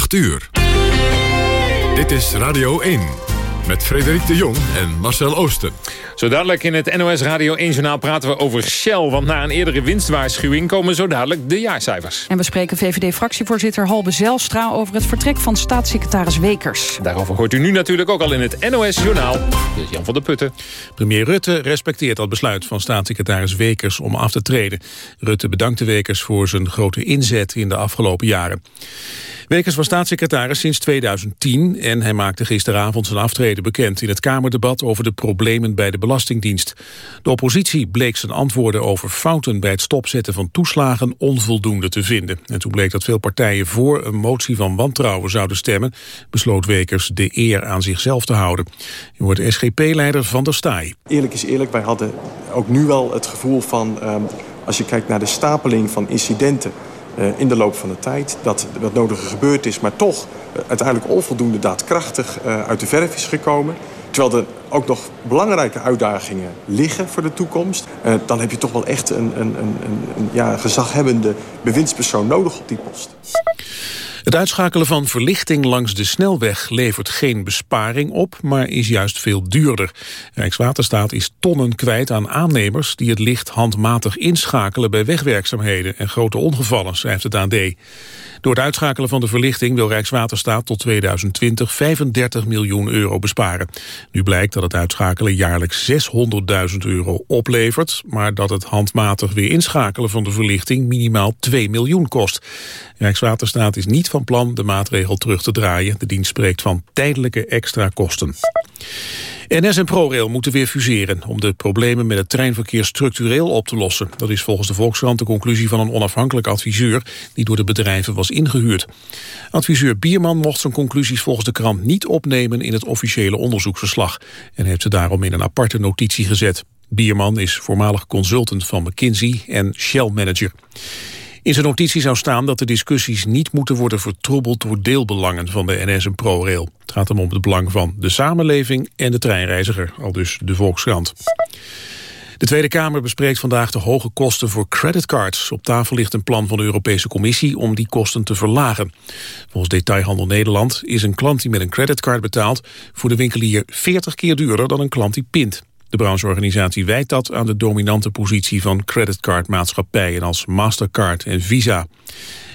8 uur. Dit is Radio 1 met Frederik de Jong en Marcel Oosten. Zo dadelijk in het NOS Radio 1 Journaal praten we over Shell... want na een eerdere winstwaarschuwing komen zo dadelijk de jaarcijfers. En we spreken VVD-fractievoorzitter Halbe Zijlstra... over het vertrek van staatssecretaris Wekers. Daarover hoort u nu natuurlijk ook al in het NOS Journaal. Dit is Jan van der Putten. Premier Rutte respecteert dat besluit van staatssecretaris Wekers om af te treden. Rutte bedankte Wekers voor zijn grote inzet in de afgelopen jaren. Wekers was staatssecretaris sinds 2010 en hij maakte gisteravond zijn aftreden bekend in het Kamerdebat over de problemen bij de Belastingdienst. De oppositie bleek zijn antwoorden over fouten bij het stopzetten van toeslagen onvoldoende te vinden. En toen bleek dat veel partijen voor een motie van wantrouwen zouden stemmen, besloot Wekers de eer aan zichzelf te houden. Je wordt SGP-leider van der Staaij. Eerlijk is eerlijk, wij hadden ook nu wel het gevoel van, um, als je kijkt naar de stapeling van incidenten in de loop van de tijd. Dat wat nodige gebeurd is, maar toch uh, uiteindelijk onvoldoende daadkrachtig uh, uit de verf is gekomen. Terwijl er ook nog belangrijke uitdagingen liggen voor de toekomst. dan heb je toch wel echt een, een, een, een ja, gezaghebbende bewindspersoon nodig op die post. Het uitschakelen van verlichting langs de snelweg levert geen besparing op, maar is juist veel duurder. Rijkswaterstaat is tonnen kwijt aan aannemers die het licht handmatig inschakelen bij wegwerkzaamheden en grote ongevallen, schrijft het AD. Door het uitschakelen van de verlichting wil Rijkswaterstaat tot 2020 35 miljoen euro besparen. Nu blijkt dat het uitschakelen jaarlijks 600.000 euro oplevert, maar dat het handmatig weer inschakelen van de verlichting minimaal 2 miljoen kost. Rijkswaterstaat is niet van plan de maatregel terug te draaien. De dienst spreekt van tijdelijke extra kosten. NS en ProRail moeten weer fuseren om de problemen met het treinverkeer structureel op te lossen. Dat is volgens de Volkskrant de conclusie van een onafhankelijk adviseur die door de bedrijven was ingehuurd. Adviseur Bierman mocht zijn conclusies volgens de krant niet opnemen in het officiële onderzoeksverslag en heeft ze daarom in een aparte notitie gezet. Bierman is voormalig consultant van McKinsey en Shell manager. In zijn notitie zou staan dat de discussies niet moeten worden vertroebeld door deelbelangen van de NS en ProRail. Het gaat hem om het belang van de samenleving en de treinreiziger, al dus de Volkskrant. De Tweede Kamer bespreekt vandaag de hoge kosten voor creditcards. Op tafel ligt een plan van de Europese Commissie om die kosten te verlagen. Volgens Detailhandel Nederland is een klant die met een creditcard betaalt... voor de winkelier 40 keer duurder dan een klant die pint. De brancheorganisatie wijt dat aan de dominante positie van creditcardmaatschappijen als Mastercard en Visa.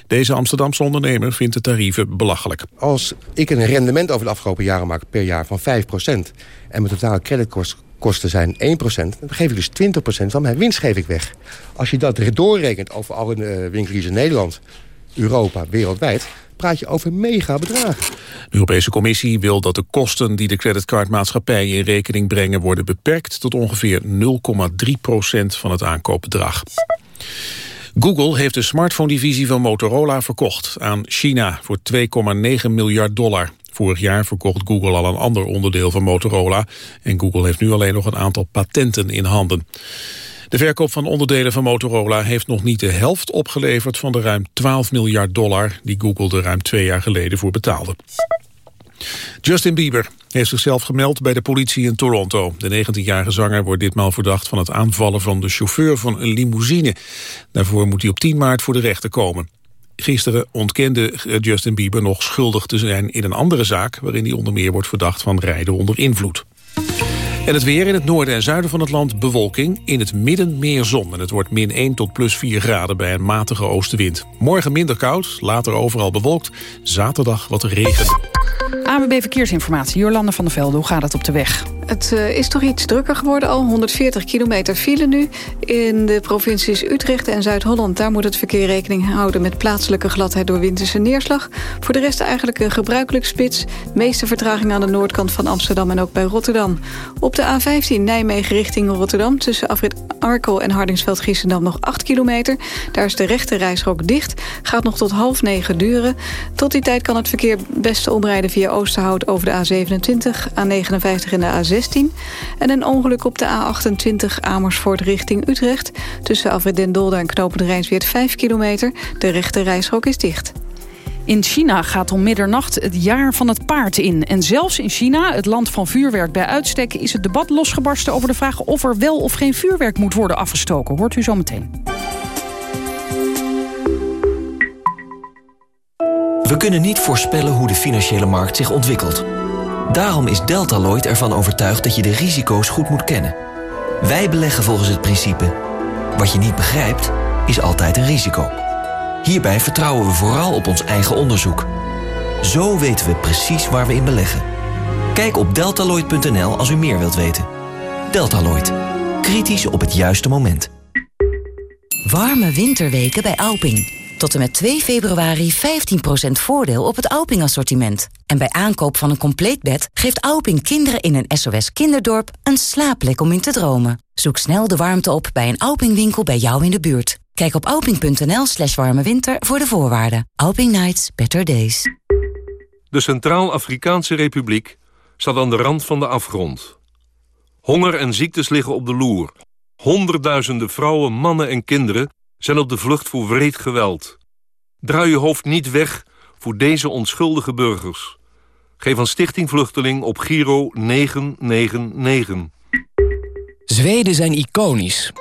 Deze Amsterdamse ondernemer vindt de tarieven belachelijk. Als ik een rendement over de afgelopen jaren maak per jaar van 5% en mijn totale creditkosten zijn 1%, dan geef ik dus 20% van mijn winst geef ik weg. Als je dat doorrekent over alle uh, winkeliers in Nederland, Europa, wereldwijd praat je over mega bedragen. De Europese Commissie wil dat de kosten die de creditcardmaatschappijen in rekening brengen worden beperkt tot ongeveer 0,3 procent van het aankoopbedrag. Google heeft de smartphone-divisie van Motorola verkocht aan China voor 2,9 miljard dollar. Vorig jaar verkocht Google al een ander onderdeel van Motorola en Google heeft nu alleen nog een aantal patenten in handen. De verkoop van onderdelen van Motorola heeft nog niet de helft opgeleverd van de ruim 12 miljard dollar die Google er ruim twee jaar geleden voor betaalde. Justin Bieber heeft zichzelf gemeld bij de politie in Toronto. De 19-jarige zanger wordt ditmaal verdacht van het aanvallen van de chauffeur van een limousine. Daarvoor moet hij op 10 maart voor de rechter komen. Gisteren ontkende Justin Bieber nog schuldig te zijn in een andere zaak... waarin hij onder meer wordt verdacht van rijden onder invloed. En het weer in het noorden en zuiden van het land bewolking. In het midden meer zon. En het wordt min 1 tot plus 4 graden bij een matige oostenwind. Morgen minder koud, later overal bewolkt. Zaterdag wat regen. AWB Verkeersinformatie, Jolande van der Velde. Hoe gaat het op de weg? Het uh, is toch iets drukker geworden al. 140 kilometer file nu. In de provincies Utrecht en Zuid-Holland... daar moet het verkeer rekening houden met plaatselijke gladheid... door winterse neerslag. Voor de rest eigenlijk een gebruikelijk spits. Meeste vertraging aan de noordkant van Amsterdam en ook bij Rotterdam. Op de A15 Nijmegen richting Rotterdam... tussen Afrit Arkel en Hardingsveld-Giessendam nog 8 kilometer. Daar is de rechte reisrook dicht. Gaat nog tot half negen duren. Tot die tijd kan het verkeer best omrijden via Oosterhout... over de A27, A59 en de A6 en een ongeluk op de A28 Amersfoort richting Utrecht. Tussen Alfred den Dolder en Knopen de Rijnsweert 5 kilometer. De rechte reishok is dicht. In China gaat om middernacht het jaar van het paard in. En zelfs in China, het land van vuurwerk bij uitstek... is het debat losgebarsten over de vraag of er wel of geen vuurwerk moet worden afgestoken. Hoort u zo meteen. We kunnen niet voorspellen hoe de financiële markt zich ontwikkelt. Daarom is Deltaloid ervan overtuigd dat je de risico's goed moet kennen. Wij beleggen volgens het principe... wat je niet begrijpt, is altijd een risico. Hierbij vertrouwen we vooral op ons eigen onderzoek. Zo weten we precies waar we in beleggen. Kijk op deltaloid.nl als u meer wilt weten. Deltaloid. Kritisch op het juiste moment. Warme winterweken bij Alping. Tot en met 2 februari 15% voordeel op het Alping-assortiment. En bij aankoop van een compleet bed geeft Alping kinderen in een SOS kinderdorp een slaapplek om in te dromen. Zoek snel de warmte op bij een Alping-winkel bij jou in de buurt. Kijk op alping.nl slash voor de voorwaarden. Alping Nights, better days. De Centraal-Afrikaanse Republiek staat aan de rand van de afgrond. Honger en ziektes liggen op de loer. Honderdduizenden vrouwen, mannen en kinderen zijn op de vlucht voor wreed geweld. Draai je hoofd niet weg voor deze onschuldige burgers. Geef aan Stichting Vluchteling op Giro 999. Zweden zijn iconisch.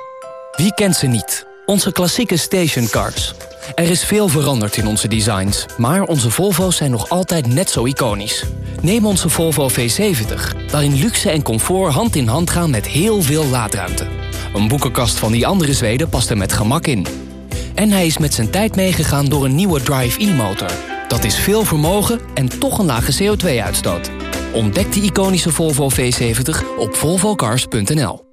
Wie kent ze niet? Onze klassieke stationcars. Er is veel veranderd in onze designs, maar onze Volvo's zijn nog altijd net zo iconisch. Neem onze Volvo V70, waarin luxe en comfort hand in hand gaan met heel veel laadruimte. Een boekenkast van die andere Zweden past er met gemak in. En hij is met zijn tijd meegegaan door een nieuwe Drive-E-motor. Dat is veel vermogen en toch een lage CO2-uitstoot. Ontdek de iconische Volvo V70 op volvocars.nl.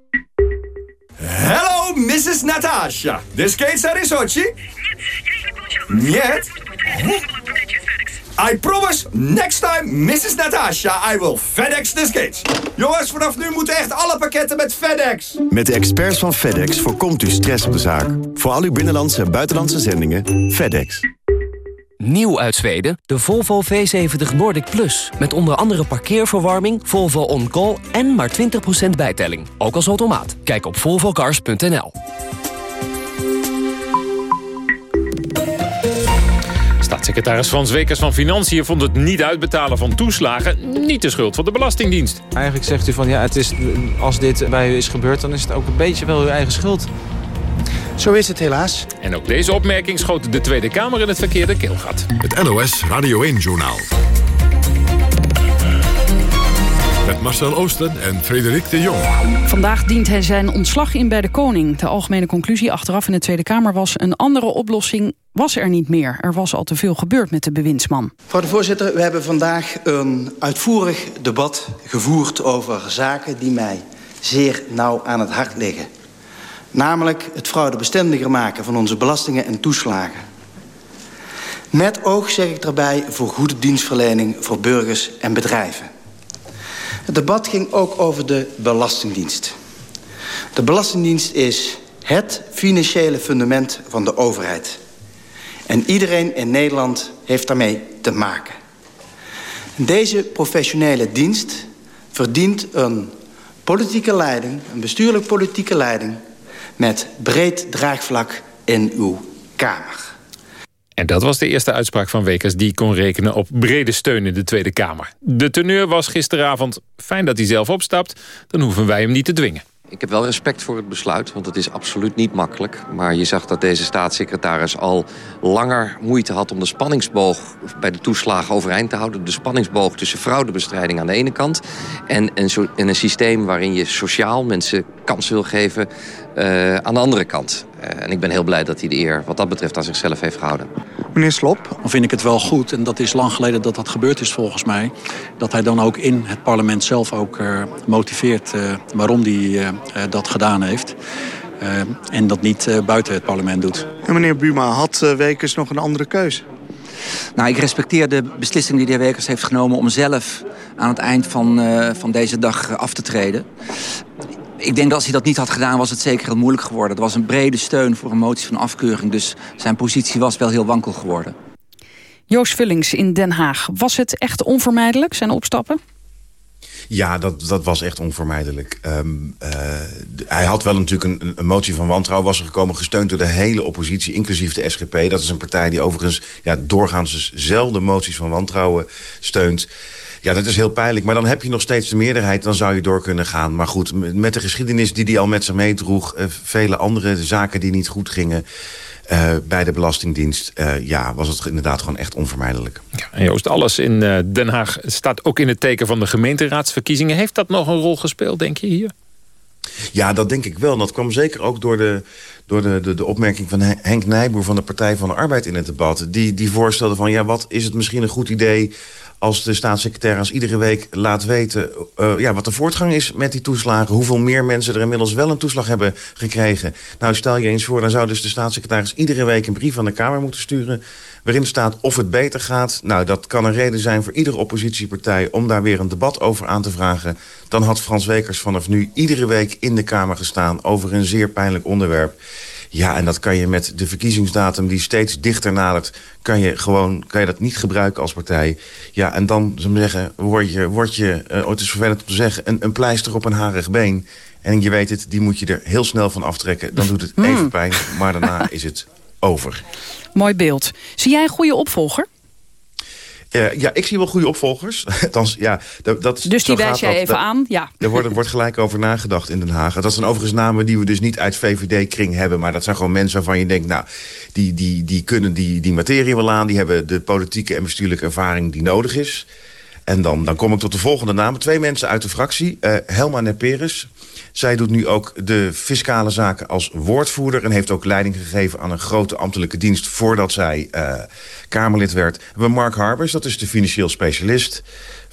Hello, Mrs. Natasha. This skates are in Sochi? Нет. I promise, next time, Mrs. Natasha, I will FedEx the skates. Jongens, vanaf nu moeten echt alle pakketten met FedEx. Met de experts van FedEx voorkomt u stress op de zaak. Voor al uw binnenlandse en buitenlandse zendingen, FedEx. Nieuw uit Zweden, de Volvo V70 Nordic Plus. Met onder andere parkeerverwarming, Volvo On Call en maar 20% bijtelling. Ook als automaat. Kijk op volvocars.nl. Staatssecretaris Frans Wekers van Financiën vond het niet uitbetalen van toeslagen niet de schuld van de Belastingdienst. Eigenlijk zegt u van ja, het is, als dit bij u is gebeurd, dan is het ook een beetje wel uw eigen schuld. Zo is het helaas. En ook deze opmerking schoot de Tweede Kamer in het verkeerde keelgat. Het NOS Radio 1-journaal. Met Marcel Oosten en Frederik de Jong. Vandaag dient hij zijn ontslag in bij de koning. De algemene conclusie achteraf in de Tweede Kamer was... een andere oplossing was er niet meer. Er was al te veel gebeurd met de bewindsman. Mevrouw de voorzitter, we hebben vandaag een uitvoerig debat gevoerd... over zaken die mij zeer nauw aan het hart liggen. Namelijk het fraudebestendiger maken van onze belastingen en toeslagen. Met oog, zeg ik daarbij, voor goede dienstverlening voor burgers en bedrijven. Het debat ging ook over de Belastingdienst. De Belastingdienst is het financiële fundament van de overheid. En iedereen in Nederland heeft daarmee te maken. Deze professionele dienst verdient een politieke leiding, een bestuurlijk politieke leiding... met breed draagvlak in uw Kamer. En dat was de eerste uitspraak van Wekers die kon rekenen op brede steun in de Tweede Kamer. De teneur was gisteravond, fijn dat hij zelf opstapt, dan hoeven wij hem niet te dwingen. Ik heb wel respect voor het besluit, want het is absoluut niet makkelijk. Maar je zag dat deze staatssecretaris al langer moeite had... om de spanningsboog bij de toeslagen overeind te houden. De spanningsboog tussen fraudebestrijding aan de ene kant... en een, en een systeem waarin je sociaal mensen kans wil geven uh, aan de andere kant. Uh, en ik ben heel blij dat hij de eer wat dat betreft aan zichzelf heeft gehouden. Meneer Slop? Dan vind ik het wel goed, en dat is lang geleden dat dat gebeurd is volgens mij... dat hij dan ook in het parlement zelf ook uh, motiveert waarom hij dat gedaan heeft. en dat niet buiten het parlement doet. En meneer Buma, had Wekers nog een andere keuze? Nou, ik respecteer de beslissing die de heer Wekers heeft genomen... om zelf aan het eind van, van deze dag af te treden ik denk dat als hij dat niet had gedaan, was het zeker heel moeilijk geworden. Er was een brede steun voor een motie van afkeuring. Dus zijn positie was wel heel wankel geworden. Joost Vullings in Den Haag. Was het echt onvermijdelijk, zijn opstappen? Ja, dat, dat was echt onvermijdelijk. Um, uh, hij had wel natuurlijk een, een, motie van wantrouwen was er gekomen... gesteund door de hele oppositie, inclusief de SGP. Dat is een partij die overigens ja, doorgaans dus zelden moties van wantrouwen steunt. Ja, dat is heel pijnlijk. Maar dan heb je nog steeds de meerderheid. Dan zou je door kunnen gaan. Maar goed, met de geschiedenis die hij al met zich meedroeg... Uh, vele andere zaken die niet goed gingen... bij de Belastingdienst... ja, was het inderdaad gewoon echt onvermijdelijk. Ja, en Joost, alles in Den Haag staat ook in het teken van de gemeenteraadsverkiezingen. Heeft dat nog een rol gespeeld, denk je, hier? Ja, dat denk ik wel. Dat kwam zeker ook door de, door de, de, de opmerking van Henk Nijboer van de Partij van de Arbeid in het debat. Die, die voorstelde van, ja, wat is het misschien een goed idee als de staatssecretaris iedere week laat weten... Uh, ja, wat de voortgang is met die toeslagen. Hoeveel meer mensen er inmiddels wel een toeslag hebben gekregen. Nou, stel je eens voor, dan zou dus de staatssecretaris... iedere week een brief aan de Kamer moeten sturen... waarin staat of het beter gaat. Nou, dat kan een reden zijn voor iedere oppositiepartij... om daar weer een debat over aan te vragen. Dan had Frans Wekers vanaf nu iedere week in de Kamer gestaan... over een zeer pijnlijk onderwerp. Ja, en dat kan je met de verkiezingsdatum die steeds dichter nadert... kan je, gewoon, kan je dat niet gebruiken als partij. Ja, en dan, zullen we zeggen, word je, word je uh, het is vervelend om te zeggen... Een, een pleister op een harig been. En je weet het, die moet je er heel snel van aftrekken. Dan doet het even hmm. pijn, maar daarna is het over. Mooi beeld. Zie jij een goede opvolger? Uh, ja, ik zie wel goede opvolgers. Althans, ja, dat, dat, dus die wijs jij even aan? Ja. Er wordt, er wordt gelijk over nagedacht in Den Haag. Dat zijn overigens namen die we dus niet uit VVD-kring hebben. Maar dat zijn gewoon mensen waarvan je denkt... nou, die, die, die kunnen die, die materie wel aan. Die hebben de politieke en bestuurlijke ervaring die nodig is. En dan, dan kom ik tot de volgende namen. Twee mensen uit de fractie. Uh, Helma Neperes. Zij doet nu ook de fiscale zaken als woordvoerder... en heeft ook leiding gegeven aan een grote ambtelijke dienst... voordat zij uh, Kamerlid werd. We Mark Harbers, dat is de financieel specialist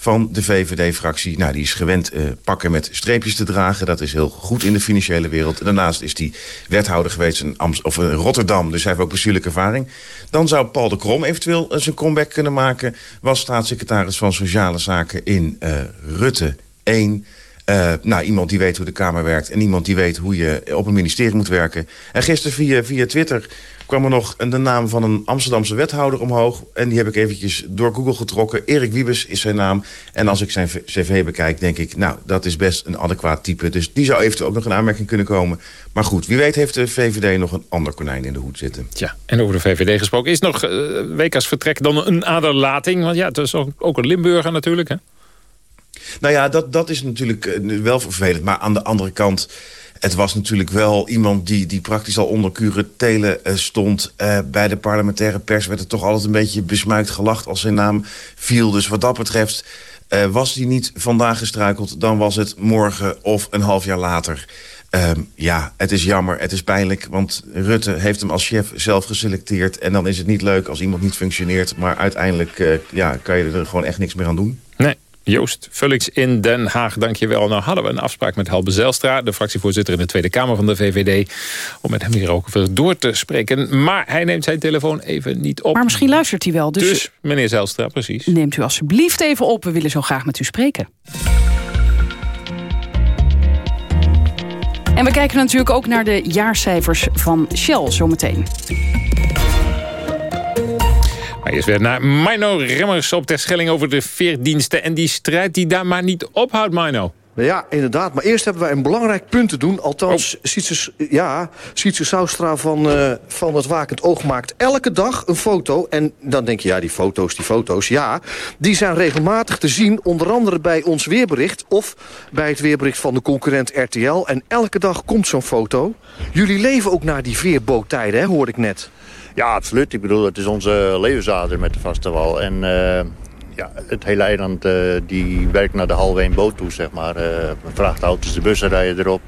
van de VVD-fractie. Nou, die is gewend uh, pakken met streepjes te dragen. Dat is heel goed in de financiële wereld. daarnaast is hij wethouder geweest in, Amst of in Rotterdam. Dus hij heeft ook bestuurlijke ervaring. Dan zou Paul de Krom eventueel zijn comeback kunnen maken. Was staatssecretaris van Sociale Zaken in Rutte 1... Uh, nou, iemand die weet hoe de Kamer werkt... en iemand die weet hoe je op een ministerie moet werken. En gisteren via, via Twitter kwam er nog de naam van een Amsterdamse wethouder omhoog. En die heb ik eventjes door Google getrokken. Erik Wiebes is zijn naam. En als ik zijn cv bekijk, denk ik... nou, dat is best een adequaat type. Dus die zou eventueel ook nog een aanmerking kunnen komen. Maar goed, wie weet heeft de VVD nog een ander konijn in de hoed zitten. Ja, en over de VVD gesproken. Is nog uh, Wekers vertrek dan een aderlating? Want ja, het is ook een Limburger natuurlijk, hè? Nou ja, dat, dat is natuurlijk eh, wel vervelend. Maar aan de andere kant... Het was natuurlijk wel iemand die, die praktisch al onder curatele uh, stond. Uh, bij de parlementaire pers werd er toch altijd een beetje besmuikt gelacht als zijn naam viel. Dus wat dat betreft uh, was hij niet vandaag gestruikeld... dan was het morgen of een half jaar later. Ehm, ja, het is jammer, het is pijnlijk, want Rutte heeft hem als chef zelf geselecteerd. En dan is het niet leuk als iemand niet functioneert. Maar uiteindelijk ja, kan je er gewoon echt niks meer aan doen. Nee, Joost Vullings in Den Haag, dankjewel. Nou hadden we een afspraak met Helbe Zijlstra... de fractievoorzitter in de Tweede Kamer van de VVD... om met hem hier ook over door te spreken. Maar hij neemt zijn telefoon even niet op. Maar misschien luistert hij wel. Dus, dus meneer Zijlstra, precies. Neemt u alsjeblieft even op. We willen zo graag met u spreken. En we kijken natuurlijk ook naar de jaarcijfers van Shell zometeen. Maar eerst weer naar Mino Remmers op Terschelling over de veerdiensten... en die strijd die daar maar niet ophoudt, Mino. Ja, inderdaad. Maar eerst hebben wij een belangrijk punt te doen. Althans, oh. Sietse, ja, Sietse Soustra van, uh, van het Wakend Oog maakt elke dag een foto. En dan denk je, ja, die foto's, die foto's, ja. Die zijn regelmatig te zien, onder andere bij ons weerbericht... of bij het weerbericht van de concurrent RTL. En elke dag komt zo'n foto. Jullie leven ook naar die veerboottijden, hè, hoorde ik net. Ja, absoluut. Ik bedoel, het is onze levensader met de vaste wal. En uh, ja, het hele eiland uh, die werkt naar de halve een boot toe, zeg maar. Uh, vrachtauto's, de bussen rijden erop.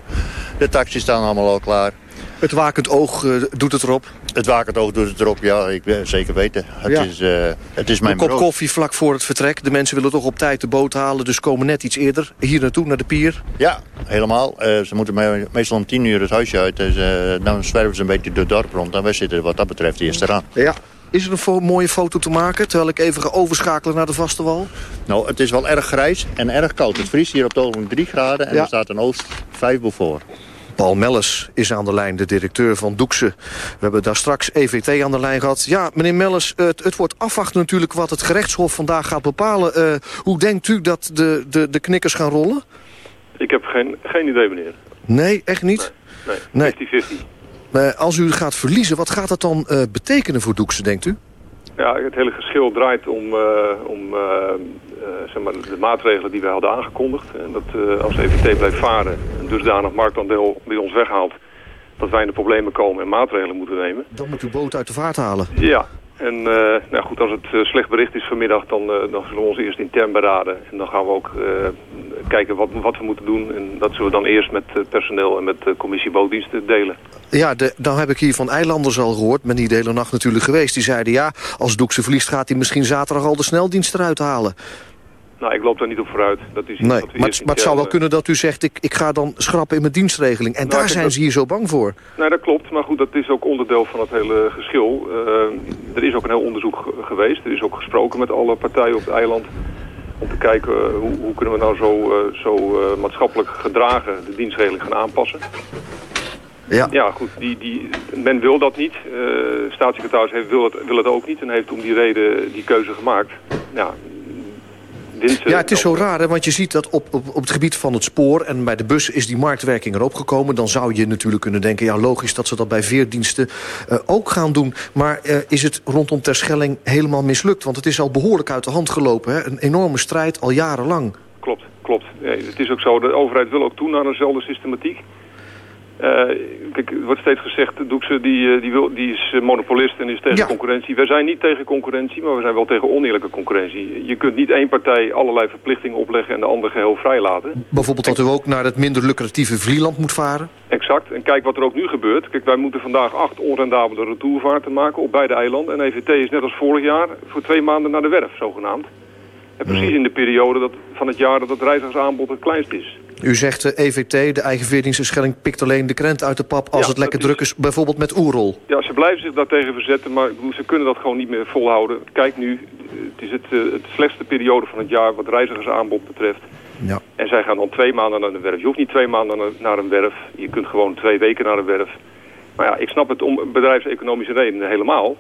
De taxis staan allemaal al klaar. Het wakend oog uh, doet het erop? Het wakend oog doet het erop, ja. Ik ben zeker weten. Het, is, uh, het is mijn Een kop koffie vlak voor het vertrek. De mensen willen toch op tijd de boot halen. Dus komen net iets eerder hier naartoe, naar de pier. Ja, helemaal. Uh, ze moeten me meestal om tien uur het huisje uit. Dus dan zwerven ze een beetje door het dorp rond. En wij zitten wat dat betreft eerst eraan. Ja. Is er een mooie foto te maken, terwijl ik even ga overschakelen naar de vaste wal? Nou, het is wel erg grijs en erg koud. Het vriest hier op het ogenblik 3 graden en er staat een oost 5 voor. Paul Melles is aan de lijn, de directeur van Doekse. We hebben daar straks EVT aan de lijn gehad. Ja, meneer Melles, het, het wordt afwachten natuurlijk wat het gerechtshof vandaag gaat bepalen. Uh, hoe denkt u dat de, de, de knikkers gaan rollen? Ik heb geen, geen idee, meneer. Nee, echt niet? Nee, 50-50. Nee. als u gaat verliezen, wat gaat dat dan uh, betekenen voor Doekse, denkt u? Ja, het hele geschil draait om, om zeg maar, de maatregelen die wij hadden aangekondigd. En dat als EVT blijft varen, een dusdanig marktaandeel bij ons weghaalt... dat wij in de problemen komen en maatregelen moeten nemen. Dan moet u boot uit de vaart halen. Ja, en uh, nou goed, als het uh, slecht bericht is vanmiddag, dan, uh, dan zullen we ons eerst intern beraden. En dan gaan we ook kijken wat, wat we moeten doen. En dat zullen we dan eerst met personeel en met de commissie bootdiensten delen. Ja, de, dan heb ik hier van eilanders al gehoord, men die de hele nacht natuurlijk geweest. Die zeiden ja, als Doekse verliest gaat hij misschien zaterdag al de sneldienst eruit halen. Nou, ik loop daar niet op vooruit. Dat is nee, maar, het, maar het zou wel kunnen dat u zegt, ik, ik ga dan schrappen in mijn dienstregeling. En nou, daar zijn dat... ze hier zo bang voor. Nee, dat klopt. Maar goed, dat is ook onderdeel van het hele geschil. Uh, er is ook een heel onderzoek geweest. Er is ook gesproken met alle partijen op het eiland. Om te kijken uh, hoe, hoe, kunnen we nou zo, uh, zo maatschappelijk gedragen de dienstregeling gaan aanpassen. Ja, ja goed. Die, die, men wil dat niet. Uh, staatssecretaris heeft, wil, het, wil het ook niet en heeft om die reden die keuze gemaakt. Ja, ja, het is zo raar, hè, want je ziet dat op, op, op het gebied van het spoor... en bij de bus is die marktwerking erop gekomen. Dan zou je natuurlijk kunnen denken... ja, logisch dat ze dat bij veerdiensten uh, ook gaan doen. Maar uh, is het rondom Terschelling helemaal mislukt? Want het is al behoorlijk uit de hand gelopen. Hè? Een enorme strijd, al jarenlang. Klopt, klopt. Nee, het is ook zo, de overheid wil ook toe naar dezelfde systematiek. Kijk, er wordt steeds gezegd, Doekse die, die, wil, die is monopolist en is tegen ja. concurrentie. Wij zijn niet tegen concurrentie, maar we zijn wel tegen oneerlijke concurrentie. Je kunt niet één partij allerlei verplichtingen opleggen en de andere geheel vrijlaten. Bijvoorbeeld dat u ook naar het minder lucratieve Vlieland moet varen? Exact. En kijk wat er ook nu gebeurt. Kijk, wij moeten vandaag acht onrendabele retourvaarten maken op beide eilanden. En EVT is net als vorig jaar voor twee maanden naar de werf, zogenaamd. En precies in de periode dat, van het jaar dat het reizigersaanbod het kleinst is. U zegt de EVT, de eigen veerdienstenschelling, pikt alleen de krent uit de pap als Ja, het lekker is- druk is, bijvoorbeeld met Oerol. Ja, ze blijven zich daartegen verzetten, maar ze kunnen dat gewoon niet meer volhouden. Kijk nu, het is het, eh, het slechtste periode van het jaar wat reizigersaanbod betreft. Ja. En zij gaan dan twee maanden naar de werf. Je hoeft niet twee maanden naar- naar een werf. Je kunt gewoon twee weken naar een werf. Maar ja, ik snap het om bedrijfseconomische redenen helemaal.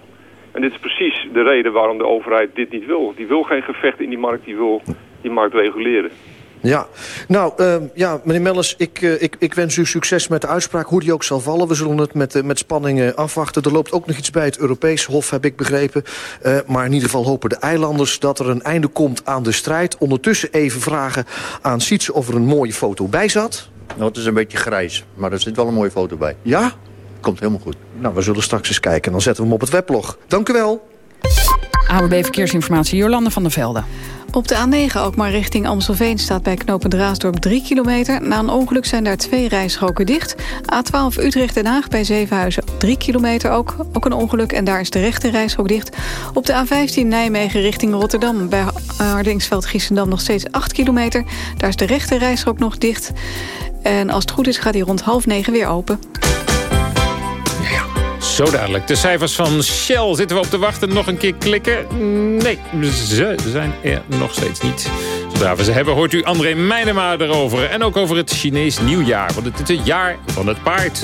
En dit is precies de reden waarom de overheid dit niet wil. Die wil geen gevecht in die markt, die wil die markt reguleren. Ja, nou, eh, ja, meneer Melles, ik, eh, ik, ik wens u succes met de uitspraak, hoe die ook zal vallen. We zullen het met, eh, met spanning eh, afwachten. Er loopt ook nog iets bij het Europees Hof, heb ik begrepen. Eh, maar in ieder geval hopen de eilanders dat er een einde komt aan de strijd. Ondertussen even vragen aan Sietse of er een mooie foto bij zat. Nou, het is een beetje grijs, maar er zit wel een mooie foto bij. Ja? Komt helemaal goed. Nou, we zullen straks eens kijken en dan zetten we hem op het weblog. Dank u wel. AWB Verkeersinformatie, Jolande van der Velde. Op de A9 ook maar richting Amstelveen staat bij knooppunt Raasdorp 3 kilometer. Na een ongeluk zijn daar twee rijstroken dicht. A12 Utrecht-Den Haag bij Zevenhuizen 3 kilometer ook. Ook een ongeluk en daar is de rechte rijstrook dicht. Op de A15 Nijmegen richting Rotterdam bij Hardingsveld-Giessendam nog steeds 8 kilometer. Daar is de rechte rijstrook nog dicht. En als het goed is gaat die rond half negen weer open. Zo dadelijk. De cijfers van Shell zitten we op te wachten. Nog een keer klikken? Nee, ze zijn er nog steeds niet. Zodra we ze hebben, hoort u André Meijnema erover. En ook over het Chinees nieuwjaar. Want het is het jaar van het paard.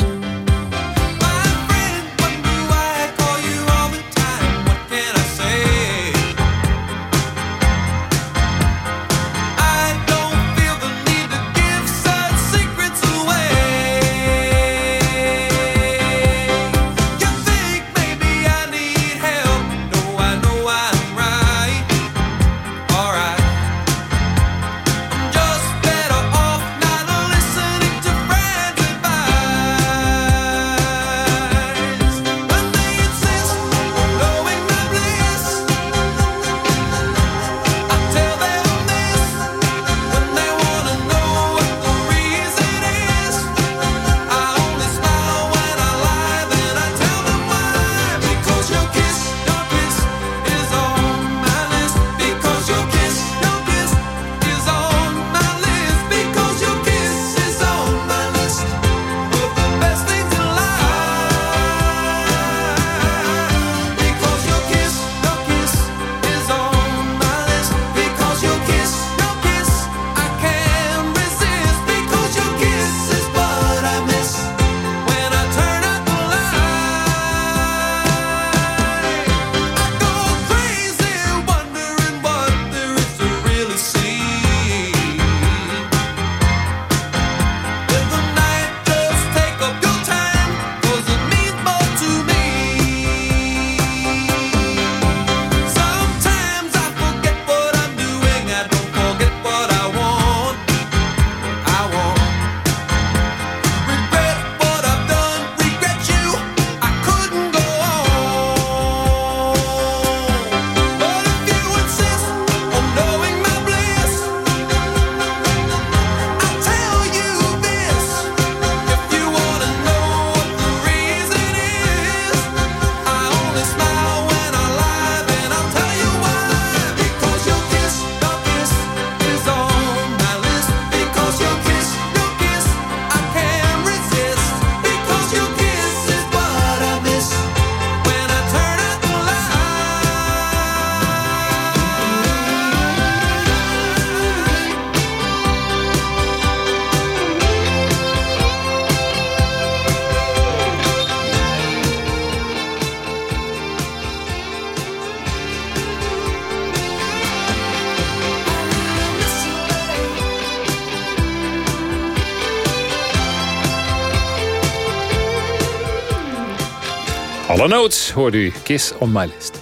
Notes hoort u Kiss on my list.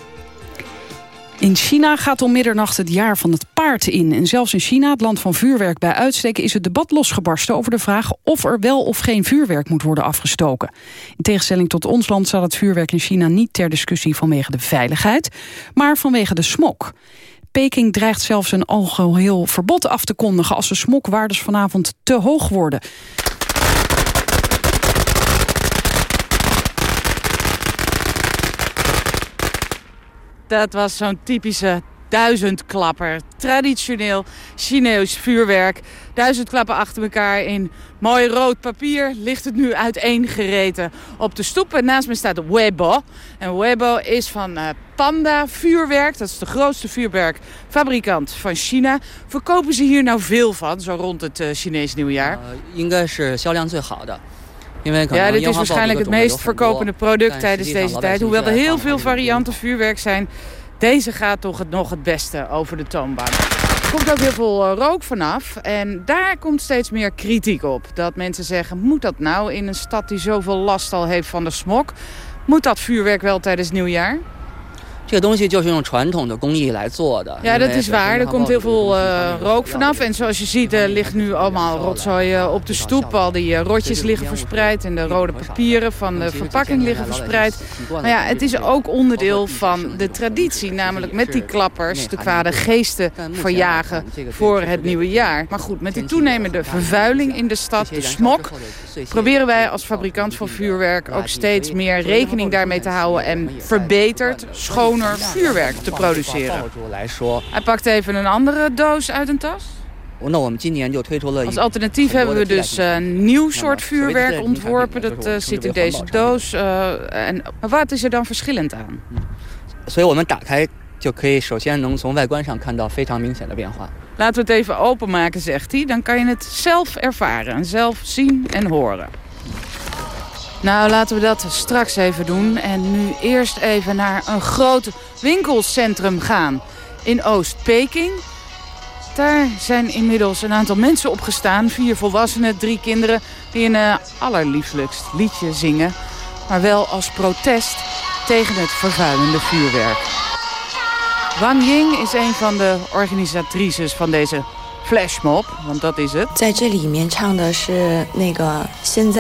In China gaat om middernacht het jaar van het paard in. En zelfs in China, het land van vuurwerk bij uitstek... is het debat losgebarsten over de vraag of er wel of geen vuurwerk moet worden afgestoken. In tegenstelling tot ons land staat het vuurwerk in China niet ter discussie vanwege de veiligheid... maar vanwege de smok. Peking dreigt zelfs een algeheel verbod af te kondigen... als de smokwaardes vanavond te hoog worden. Dat was zo'n typische duizendklapper. Traditioneel Chinees vuurwerk. Duizend klappen achter elkaar in mooi rood papier. Ligt het nu uiteengereten op de stoep. En naast me staat Weibo. En Weibo is van uh, Panda Vuurwerk. Dat is de grootste vuurwerkfabrikant van China. Verkopen ze hier nou veel van, zo rond het uh, Chinees nieuwjaar? Ja, dit is waarschijnlijk het meest verkopende product tijdens deze tijd. Hoewel er heel veel varianten vuurwerk zijn... Deze gaat toch het, nog het beste over de toonbank. Er komt ook heel veel uh, rook vanaf. En daar komt steeds meer kritiek op. Dat mensen zeggen, moet dat nou in een stad die zoveel last al heeft van de smok? Moet dat vuurwerk wel tijdens nieuwjaar? 这个东西就是用传统的工艺来做的。 Ja, dat is waar. Er komt heel veel uh, rook vanaf. En zoals je ziet uh, ligt nu allemaal rotzooi uh, op de stoep. Al die rotjes liggen verspreid en de rode papieren van de verpakking liggen verspreid. Maar ja, het is ook onderdeel van de traditie. Namelijk met die klappers de kwade geesten verjagen voor het nieuwe jaar. Maar goed, met die toenemende vervuiling in de stad, de smok... proberen wij als fabrikant van vuurwerk ook steeds meer rekening daarmee te houden... en verbeterd, schoon vuurwerk te produceren. Hij pakt even een andere doos uit een tas. Als alternatief hebben we dus eh, een nieuw soort vuurwerk ontworpen. Dat uh, zit in deze doos. Eh, en, wat is er dan verschillend aan? Laten we het even openmaken, zegt hij. Dan kan je het zelf ervaren, zelf zien en horen. Nou, laten we dat straks even doen. En nu eerst even naar een groot winkelcentrum gaan in Oost-Peking. Daar zijn inmiddels een aantal mensen opgestaan. Vier volwassenen, drie kinderen die een uh, liedje zingen. Maar wel als protest tegen het vervuilende vuurwerk. Wang Ying is een van de organisatrices van deze flashmob, want dat is het.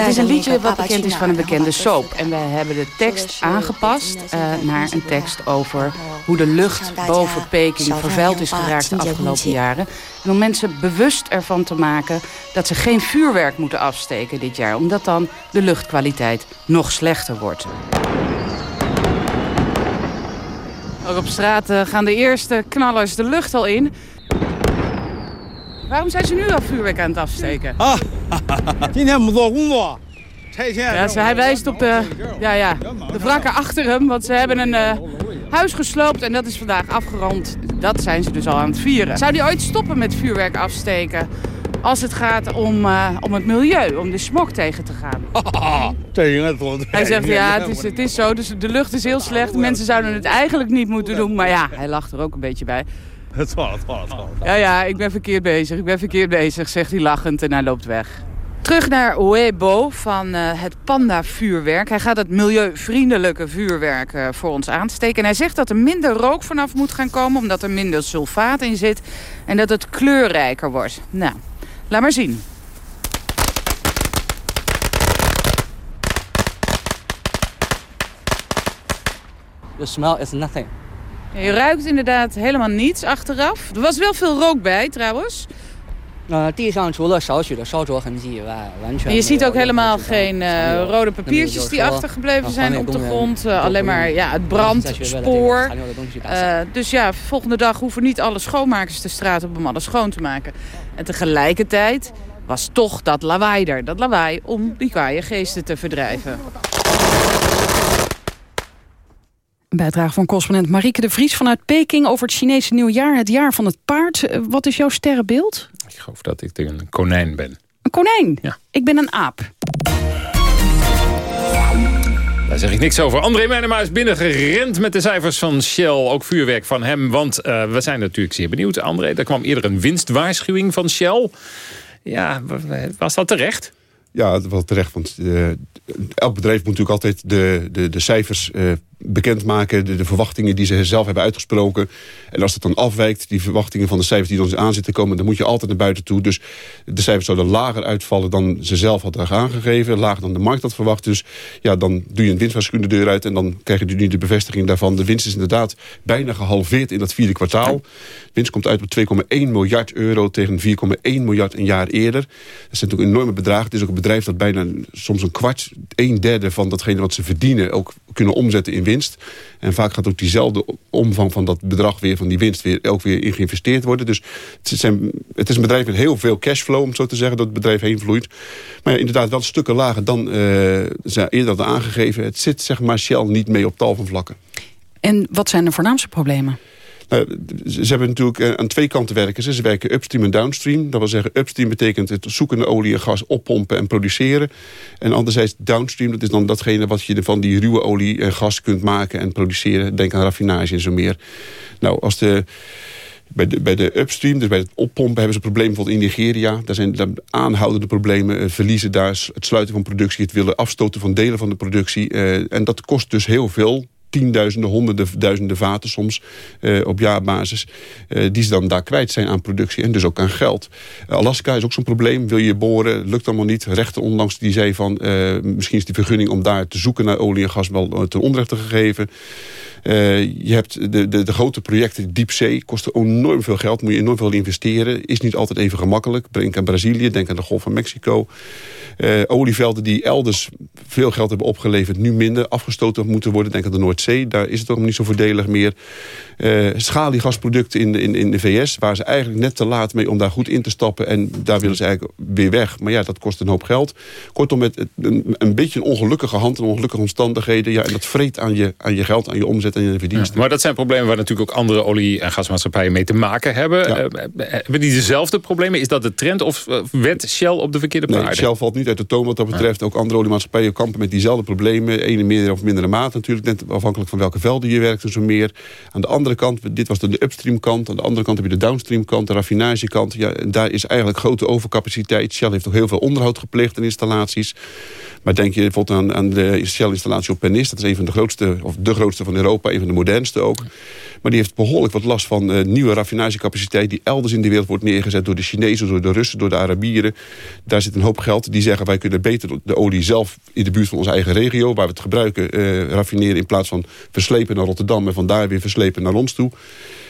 Het is een liedje wat bekend is van een bekende soap. En wij hebben de tekst aangepast uh, naar een tekst over hoe de lucht boven Peking vervuild is geraakt de afgelopen jaren. En om mensen bewust ervan te maken dat ze geen vuurwerk moeten afsteken dit jaar. Omdat dan de luchtkwaliteit nog slechter wordt. Ook op straat uh, gaan de eerste knallers de lucht al in. Waarom zijn ze nu al vuurwerk aan het afsteken? Ah, ja, hij wijst op de, ja, ja, de wrakken achter hem, want ze hebben een uh, huis gesloopt en dat is vandaag afgerond. Dat zijn ze dus al aan het vieren. Zou die ooit stoppen met vuurwerk afsteken? Als het gaat om, uh, om het milieu, om de smog tegen te gaan. Hij zegt, ja, het is, het is zo, dus de lucht is heel slecht. Mensen zouden het eigenlijk niet moeten doen, maar ja, hij lacht er ook een beetje bij. Ja, ja, ik ben verkeerd bezig. Ik ben verkeerd bezig, zegt hij lachend en hij loopt weg. Terug naar Weibo van uh, het Panda-vuurwerk. Hij gaat het milieuvriendelijke vuurwerk uh, voor ons aansteken. En hij zegt dat er minder rook vanaf moet gaan komen... omdat er minder sulfaat in zit en dat het kleurrijker wordt. Nou, laat maar zien. The smell is nothing. Je ruikt inderdaad helemaal niets achteraf. Er was wel veel rook bij trouwens. En je ziet ook helemaal geen uh, rode papiertjes die achtergebleven zijn op de grond. Uh, alleen maar ja, het brandspoor. dus ja, volgende dag hoeven niet alle schoonmakers de straat op om alles schoon te maken. En tegelijkertijd was toch dat lawaai er. Dat lawaai om die kwaaie geesten te verdrijven. Een bijdrage van correspondent Marieke de Vries vanuit Peking... over het Chinese nieuwjaar, het jaar van het paard. Wat is jouw sterrenbeeld? Ik geloof dat ik een konijn ben. Een konijn? Ja. Ik ben een aap. Daar zeg ik niks over. André Meijnema is binnengerend met de cijfers van Shell. Ook vuurwerk van hem, want uh, we zijn natuurlijk zeer benieuwd. André, er kwam eerder een winstwaarschuwing van Shell. Ja, was dat terecht? Ja, wel terecht. Want uh, elk bedrijf moet natuurlijk altijd de, de, de cijfers uh, bekendmaken. De, de, verwachtingen die ze zelf hebben uitgesproken. En als het dan afwijkt, die verwachtingen van de cijfers die dan aan zitten komen... dan moet je altijd naar buiten toe. Dus de cijfers zouden lager uitvallen dan ze zelf hadden aangegeven. Lager dan de markt had verwacht. Dus ja, dan doe je een winstwaarschuwing de deur uit... en dan krijg je nu de bevestiging daarvan. De winst is inderdaad bijna gehalveerd in dat vierde kwartaal. De winst komt uit op 2,1 miljard euro tegen 4,1 miljard een jaar eerder. Dat zijn natuurlijk enorme bedragen. Het is ook een bedrijf dat bijna soms een kwart, een derde van datgene wat ze verdienen... ook kunnen omzetten in winst. En vaak gaat ook diezelfde omvang van dat bedrag weer van die winst weer ook weer in geïnvesteerd worden. Dus het, zijn, het is een bedrijf met heel veel cashflow, om zo te zeggen, dat het bedrijf heen vloeit. Maar inderdaad wel stukken lager dan uh, ze eerder hadden aangegeven. Het zit zeg maar Shell niet mee op tal van vlakken. En wat zijn de voornaamste problemen? Nou, ze hebben natuurlijk eh, aan twee kanten werken. Ze, werken upstream en downstream. Dat wil zeggen, upstream betekent het zoeken naar olie en gas oppompen en produceren. En anderzijds downstream, dat is dan datgene wat je van die ruwe olie en gas kunt maken en produceren. Denk aan raffinage en zo meer. Nou, als de... Bij de, bij de upstream, dus bij het oppompen, hebben ze problemen bijvoorbeeld in Nigeria. Daar zijn aanhoudende problemen, eh, verliezen daar, het sluiten van productie, het willen afstoten van delen van de productie. En dat kost dus heel veel tienduizenden, honderden, duizenden vaten soms uh, op jaarbasis. Uh, die ze dan daar kwijt zijn aan productie en dus ook aan geld. Alaska is ook zo'n probleem. Wil je boren, lukt allemaal niet. Rechter onlangs die zei van uh, misschien is die vergunning om daar te zoeken naar olie en gas wel ten onrechte gegeven. Uh, je hebt de, de, de, grote projecten, diepzee, kosten enorm veel geld. Moet je enorm veel investeren. Is niet altijd even gemakkelijk. Denk aan Brazilië, denk aan de Golf van Mexico. Uh, olievelden die elders veel geld hebben opgeleverd... nu minder afgestoten moeten worden. Denk aan de Noordzee, daar is het ook niet zo voordelig meer. Uh, schaliegasproducten in de, in, in de VS... waar ze eigenlijk net te laat mee om daar goed in te stappen... en daar willen ze eigenlijk weer weg. Maar ja, dat kost een hoop geld. Kortom, met een, een beetje een ongelukkige hand en ongelukkige omstandigheden... Ja, en dat vreet aan je, aan je geld, aan je omzet en je verdiensten. Ja, maar dat zijn problemen waar natuurlijk ook andere olie- en gasmaatschappijen mee te maken hebben. Ja. Uh, hebben die dezelfde problemen? Is dat de trend of wet Shell op de verkeerde paarden? Nee, Shell valt niet uit de toon wat dat betreft. Ook andere oliemaatschappijen kampen met diezelfde problemen. Ene meer of mindere mate natuurlijk. Net afhankelijk van welke velden je werkt en zo meer. Aan de andere kant, dit was de upstream kant. Aan de andere kant heb je de downstream kant, de raffinagekant. Ja, daar is eigenlijk grote overcapaciteit. Shell heeft ook heel veel onderhoud gepleegd in installaties. Maar denk je bijvoorbeeld aan, aan de Shell-installatie op Pernis. Dat is een van de grootste, of de grootste van Europa. Een van de modernste ook. Maar die heeft behoorlijk wat last van uh, nieuwe raffinagecapaciteit... die elders in de wereld wordt neergezet door de Chinezen, door de Russen, door de Arabieren. Daar zit een hoop geld. Die zeggen wij kunnen beter de olie zelf in de buurt van onze eigen regio... waar we het gebruiken, uh, raffineren in plaats van verslepen naar Rotterdam... en vandaar weer verslepen naar ons toe.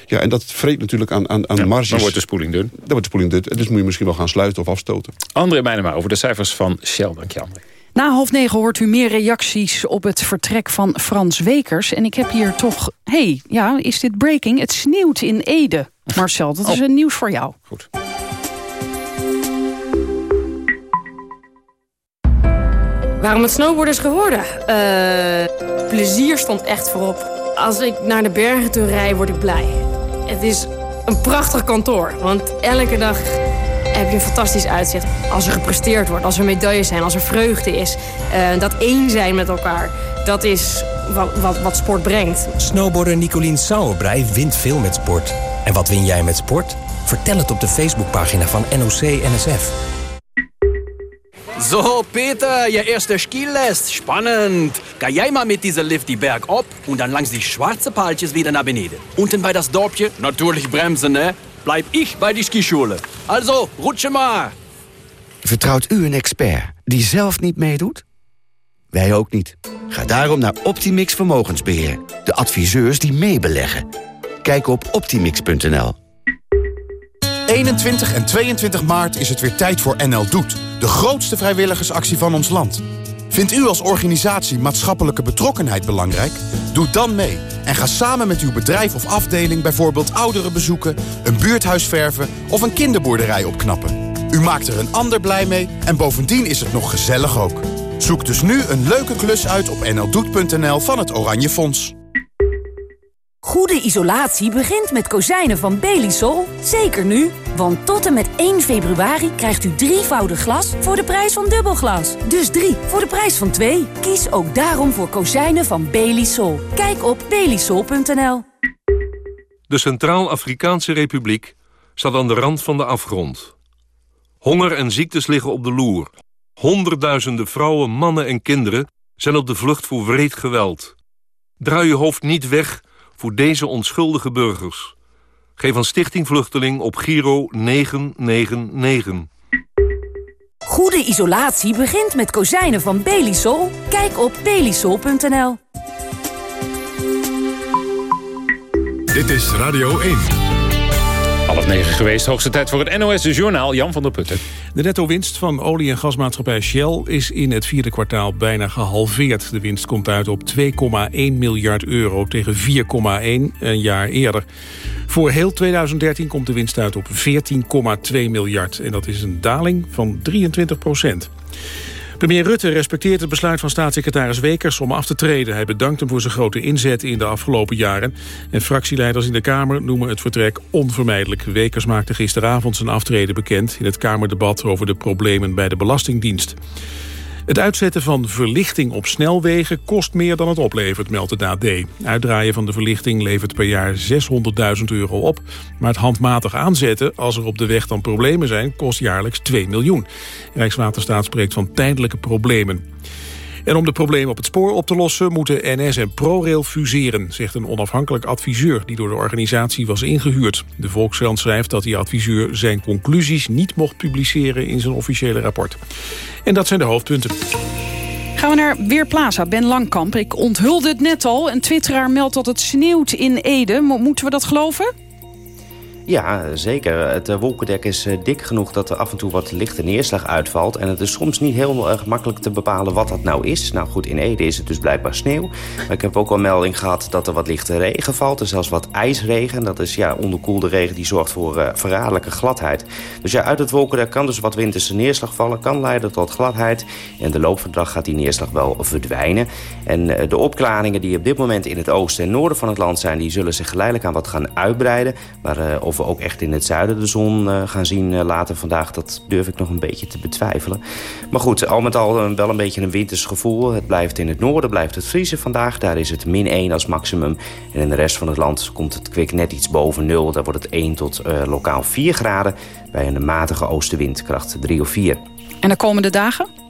Ja, en dat vreet natuurlijk aan, aan, aan ja, marges. Dan wordt de spoeling dun. Dan wordt de spoeling dun. Dus moet je misschien wel gaan sluiten of afstoten. André Meijnema over de cijfers van Shell. Dank je, André. Na half negen hoort u meer reacties op het vertrek van Frans Wekers. En ik heb hier toch... hey, ja, is dit breaking? Het sneeuwt in Ede. Marcel, dat is een nieuws voor jou. Goed. Waarom het snowboard is geworden? Uh, plezier stond echt voorop. Als ik naar de bergen toe rij, word ik blij. Het is een prachtig kantoor, want elke dag heb je een fantastisch uitzicht. Als er gepresteerd wordt, als er medailles zijn, als er vreugde is. Uh, dat één zijn met elkaar, dat is wat, wat, wat sport brengt. Snowboarder Nicolien Sauerbrei wint veel met sport. En wat win jij met sport? Vertel het op de Facebookpagina van NOC-NSF. So, Peter, je eerste Skilest. Spannend. Ga jij maar mit dieser Lift die Berg op und dann langs die schwarze Paaltjes wieder naar beneden. Unten bei das Dorpje, natürlich bremsen, ne? Bleib ich bei die Skischule. Also, rutsche maar. Vertrouwt u een expert die zelf niet meedoet? Wij ook niet. Ga daarom naar Optimix Vermogensbeheer. De adviseurs die meebeleggen. Kijk op optimix.nl. 21 en 22 maart is het weer tijd voor NL Doet. De grootste vrijwilligersactie van ons land. Vindt u als organisatie maatschappelijke betrokkenheid belangrijk? Doe dan mee en ga samen met uw bedrijf of afdeling... bijvoorbeeld ouderen bezoeken, een buurthuis verven... of een kinderboerderij opknappen. U maakt er een ander blij mee en bovendien is het nog gezellig ook. Zoek dus nu een leuke klus uit op nldoet.nl van het Oranje Fonds. Goede isolatie begint met kozijnen van Belisol. Zeker nu, want tot en met 1 februari krijgt u drievoudig glas voor de prijs van dubbelglas. Dus drie voor de prijs van twee. Kies ook daarom voor kozijnen van Belisol. Kijk op belisol.nl. De Centraal-Afrikaanse Republiek staat aan de rand van de afgrond. Honger en ziektes liggen op de loer. Honderdduizenden vrouwen, mannen en kinderen zijn op de vlucht voor wreed geweld. Draai je hoofd niet weg voor deze onschuldige burgers. Geef aan Stichting Vluchteling op Giro 999. Goede isolatie begint met kozijnen van Belisol. Kijk op belisol.nl. Dit is Radio 1. Half negen geweest, hoogste tijd voor het NOS-journaal Jan van der Putten. De netto-winst van olie- en gasmaatschappij Shell is in het vierde kwartaal bijna gehalveerd. De winst komt uit op 2,1 miljard euro tegen 4,1 een jaar eerder. Voor heel 2013 komt de winst uit op 14,2 miljard. En dat is een daling van 23 procent. Premier Rutte respecteert het besluit van staatssecretaris Wekers om af te treden. Hij bedankt hem voor zijn grote inzet in de afgelopen jaren. En fractieleiders in de Kamer noemen het vertrek onvermijdelijk. Wekers maakte gisteravond zijn aftreden bekend... in het Kamerdebat over de problemen bij de Belastingdienst. Het uitzetten van verlichting op snelwegen kost meer dan het oplevert, meldt het AD. Uitdraaien van de verlichting levert per jaar 600.000 euro op. Maar het handmatig aanzetten, als er op de weg dan problemen zijn, kost jaarlijks 2 miljoen. Rijkswaterstaat spreekt van tijdelijke problemen. En om de problemen op het spoor op te lossen... moeten NS en ProRail fuseren, zegt een onafhankelijk adviseur... die door de organisatie was ingehuurd. De Volkskrant schrijft dat die adviseur zijn conclusies... niet mocht publiceren in zijn officiële rapport. En dat zijn de hoofdpunten. Gaan we naar Weerplaza, Ben Langkamp. Ik onthulde het net al. Een twitteraar meldt dat het sneeuwt in Ede. Moeten we dat geloven? Ja, zeker. Het eh, wolkendek is eh, dik genoeg dat er af en toe wat lichte neerslag uitvalt. En het is soms niet heel erg makkelijk te bepalen wat dat nou is. Nou goed, in Ede is het dus blijkbaar sneeuw. Maar ik heb ook al melding gehad dat er wat lichte regen valt. En zelfs wat ijsregen. Dat is ja, onderkoelde regen die zorgt voor uh, verraderlijke gladheid. Dus ja, uit het wolkendek kan dus wat winterse neerslag vallen. Kan leiden tot gladheid. En de loop van dag gaat die neerslag wel verdwijnen. En de opklaringen die op dit moment in het oosten en noorden van het land zijn... die zullen zich geleidelijk aan wat gaan uitbreiden. Maar of we ook echt in het zuiden de zon uh, gaan zien uh, later vandaag... dat durf ik nog een beetje te betwijfelen. Maar goed, al met al uh, wel een beetje een winters gevoel. Het blijft in het noorden, blijft het vriezen vandaag. Daar is het min 1 als maximum. En in de rest van het land komt het kwik net iets boven 0. Daar wordt het 1 tot lokaal 4 graden... bij een matige oostenwind, kracht 3 of 4. En de komende dagen?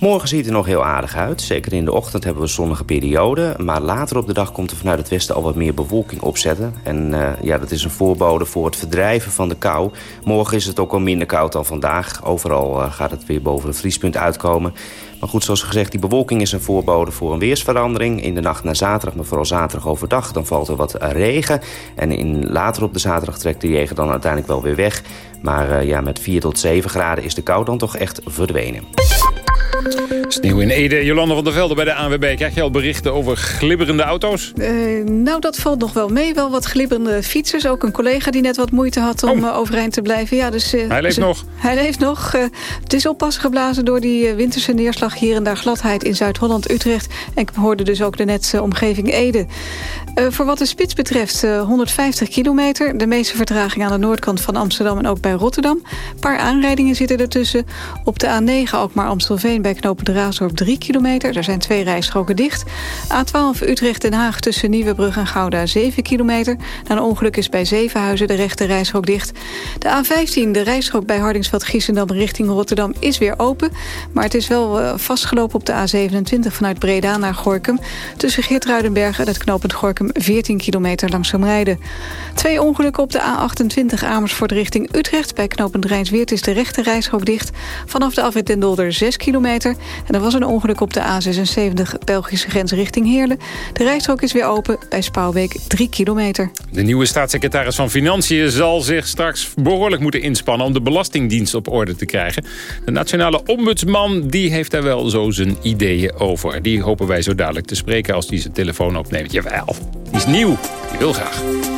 Morgen ziet het er nog heel aardig uit. Zeker in de ochtend hebben we zonnige periode. Maar later op de dag komt er vanuit het westen al wat meer bewolking opzetten. En uh, ja, dat is een voorbode voor het verdrijven van de kou. Morgen is het ook al minder koud dan vandaag. Overal uh, gaat het weer boven het vriespunt uitkomen. Maar goed, zoals gezegd, die bewolking is een voorbode voor een weersverandering. In de nacht naar zaterdag, maar vooral zaterdag overdag, dan valt er wat regen. En in, later op de zaterdag trekt de regen dan uiteindelijk wel weer weg. Maar uh, ja, met 4 tot 7 graden is de kou dan toch echt verdwenen. Sneeuw in Ede. Jolanda van der Velde bij de ANWB. Krijg je al berichten over glibberende auto's? Uh, nou, dat valt nog wel mee. Wel wat glibberende fietsers. Ook een collega die net wat moeite had om oh. overeind te blijven. Ja, dus, uh, hij leeft nog. Hij leeft nog. Uh, het is oppassen geblazen door die winterse neerslag. Hier en daar gladheid in Zuid-Holland, Utrecht. En ik hoorde dus ook de net omgeving Ede. voor wat de spits betreft 150 kilometer. De meeste vertraging aan de noordkant van Amsterdam en ook bij Rotterdam. Een paar aanrijdingen zitten ertussen. Op de A9 ook maar Amstelveen bij knooppunt Raasdorp 3 kilometer. Er zijn twee rijstroken dicht. A12 Utrecht-Den Haag tussen Nieuwebrug en Gouda 7 kilometer. Na een ongeluk is bij Zevenhuizen de rechte rijstrook dicht. De A15, de rijstrook bij Hardingsveld-Giessendam richting Rotterdam is weer open. Maar het is wel uh, vastgelopen op de A27 vanuit Breda naar Gorkum. Tussen Geertruidenberg en het knooppunt Gorkum 14 kilometer langzaam rijden. Twee ongelukken op de A28 Amersfoort richting Utrecht. Bij knooppunt Rijnsweert is de rechte rijstrook dicht. Vanaf de afrit Den Dolder 6 kilometer. En er was een ongeluk op de A76 Belgische grens richting Heerlen. De rijstrook is weer open bij Spouwbeek 3 kilometer. De nieuwe staatssecretaris van Financiën zal zich straks behoorlijk moeten inspannen... om de Belastingdienst op orde te krijgen. De nationale ombudsman die heeft daar wel zo zijn ideeën over. Die hopen wij zo dadelijk te spreken als hij zijn telefoon opneemt. Jawel, die is nieuw. Die wil graag.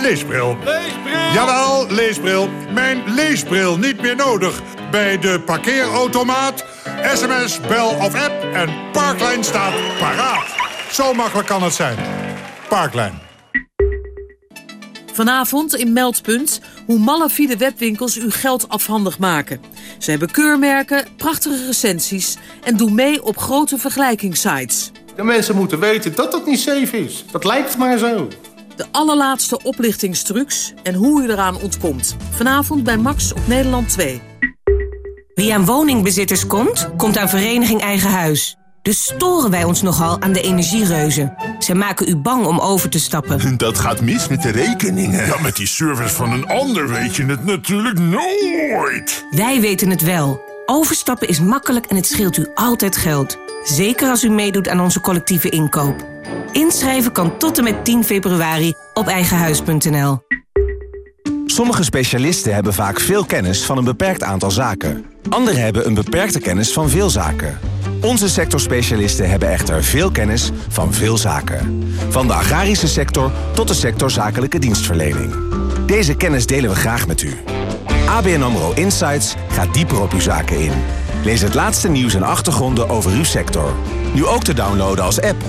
Leesbril. Leesbril! Jawel, leesbril. Mijn leesbril niet meer nodig. Bij de parkeerautomaat, sms, bel of app en Parklijn staat paraat. Zo makkelijk kan het zijn. Parklijn. Vanavond in Meldpunt hoe malafide webwinkels uw geld afhandig maken. Ze hebben keurmerken, prachtige recensies en doen mee op grote vergelijkingssites. De mensen moeten weten dat het niet safe is. Dat lijkt maar zo. De allerlaatste oplichtingstrucs en hoe u eraan ontkomt. Vanavond bij Max op Nederland 2. Wie aan woningbezitters komt, komt aan Vereniging Eigen Huis. Dus storen wij ons nogal aan de energiereuzen. Ze maken u bang om over te stappen. Dat gaat mis met de rekeningen. Ja, met die service van een ander weet je het natuurlijk nooit. Wij weten het wel. Overstappen is makkelijk en het scheelt u altijd geld. Zeker als u meedoet aan onze collectieve inkoop. Inschrijven kan tot en met 10 februari op eigenhuis.nl. Sommige specialisten hebben vaak veel kennis van een beperkt aantal zaken. Anderen hebben een beperkte kennis van veel zaken. Onze sectorspecialisten hebben echter veel kennis van veel zaken. Van de agrarische sector tot de sector zakelijke dienstverlening. Deze kennis delen we graag met u. ABN AMRO Insights gaat dieper op uw zaken in. Lees het laatste nieuws en achtergronden over uw sector. Nu ook te downloaden als app.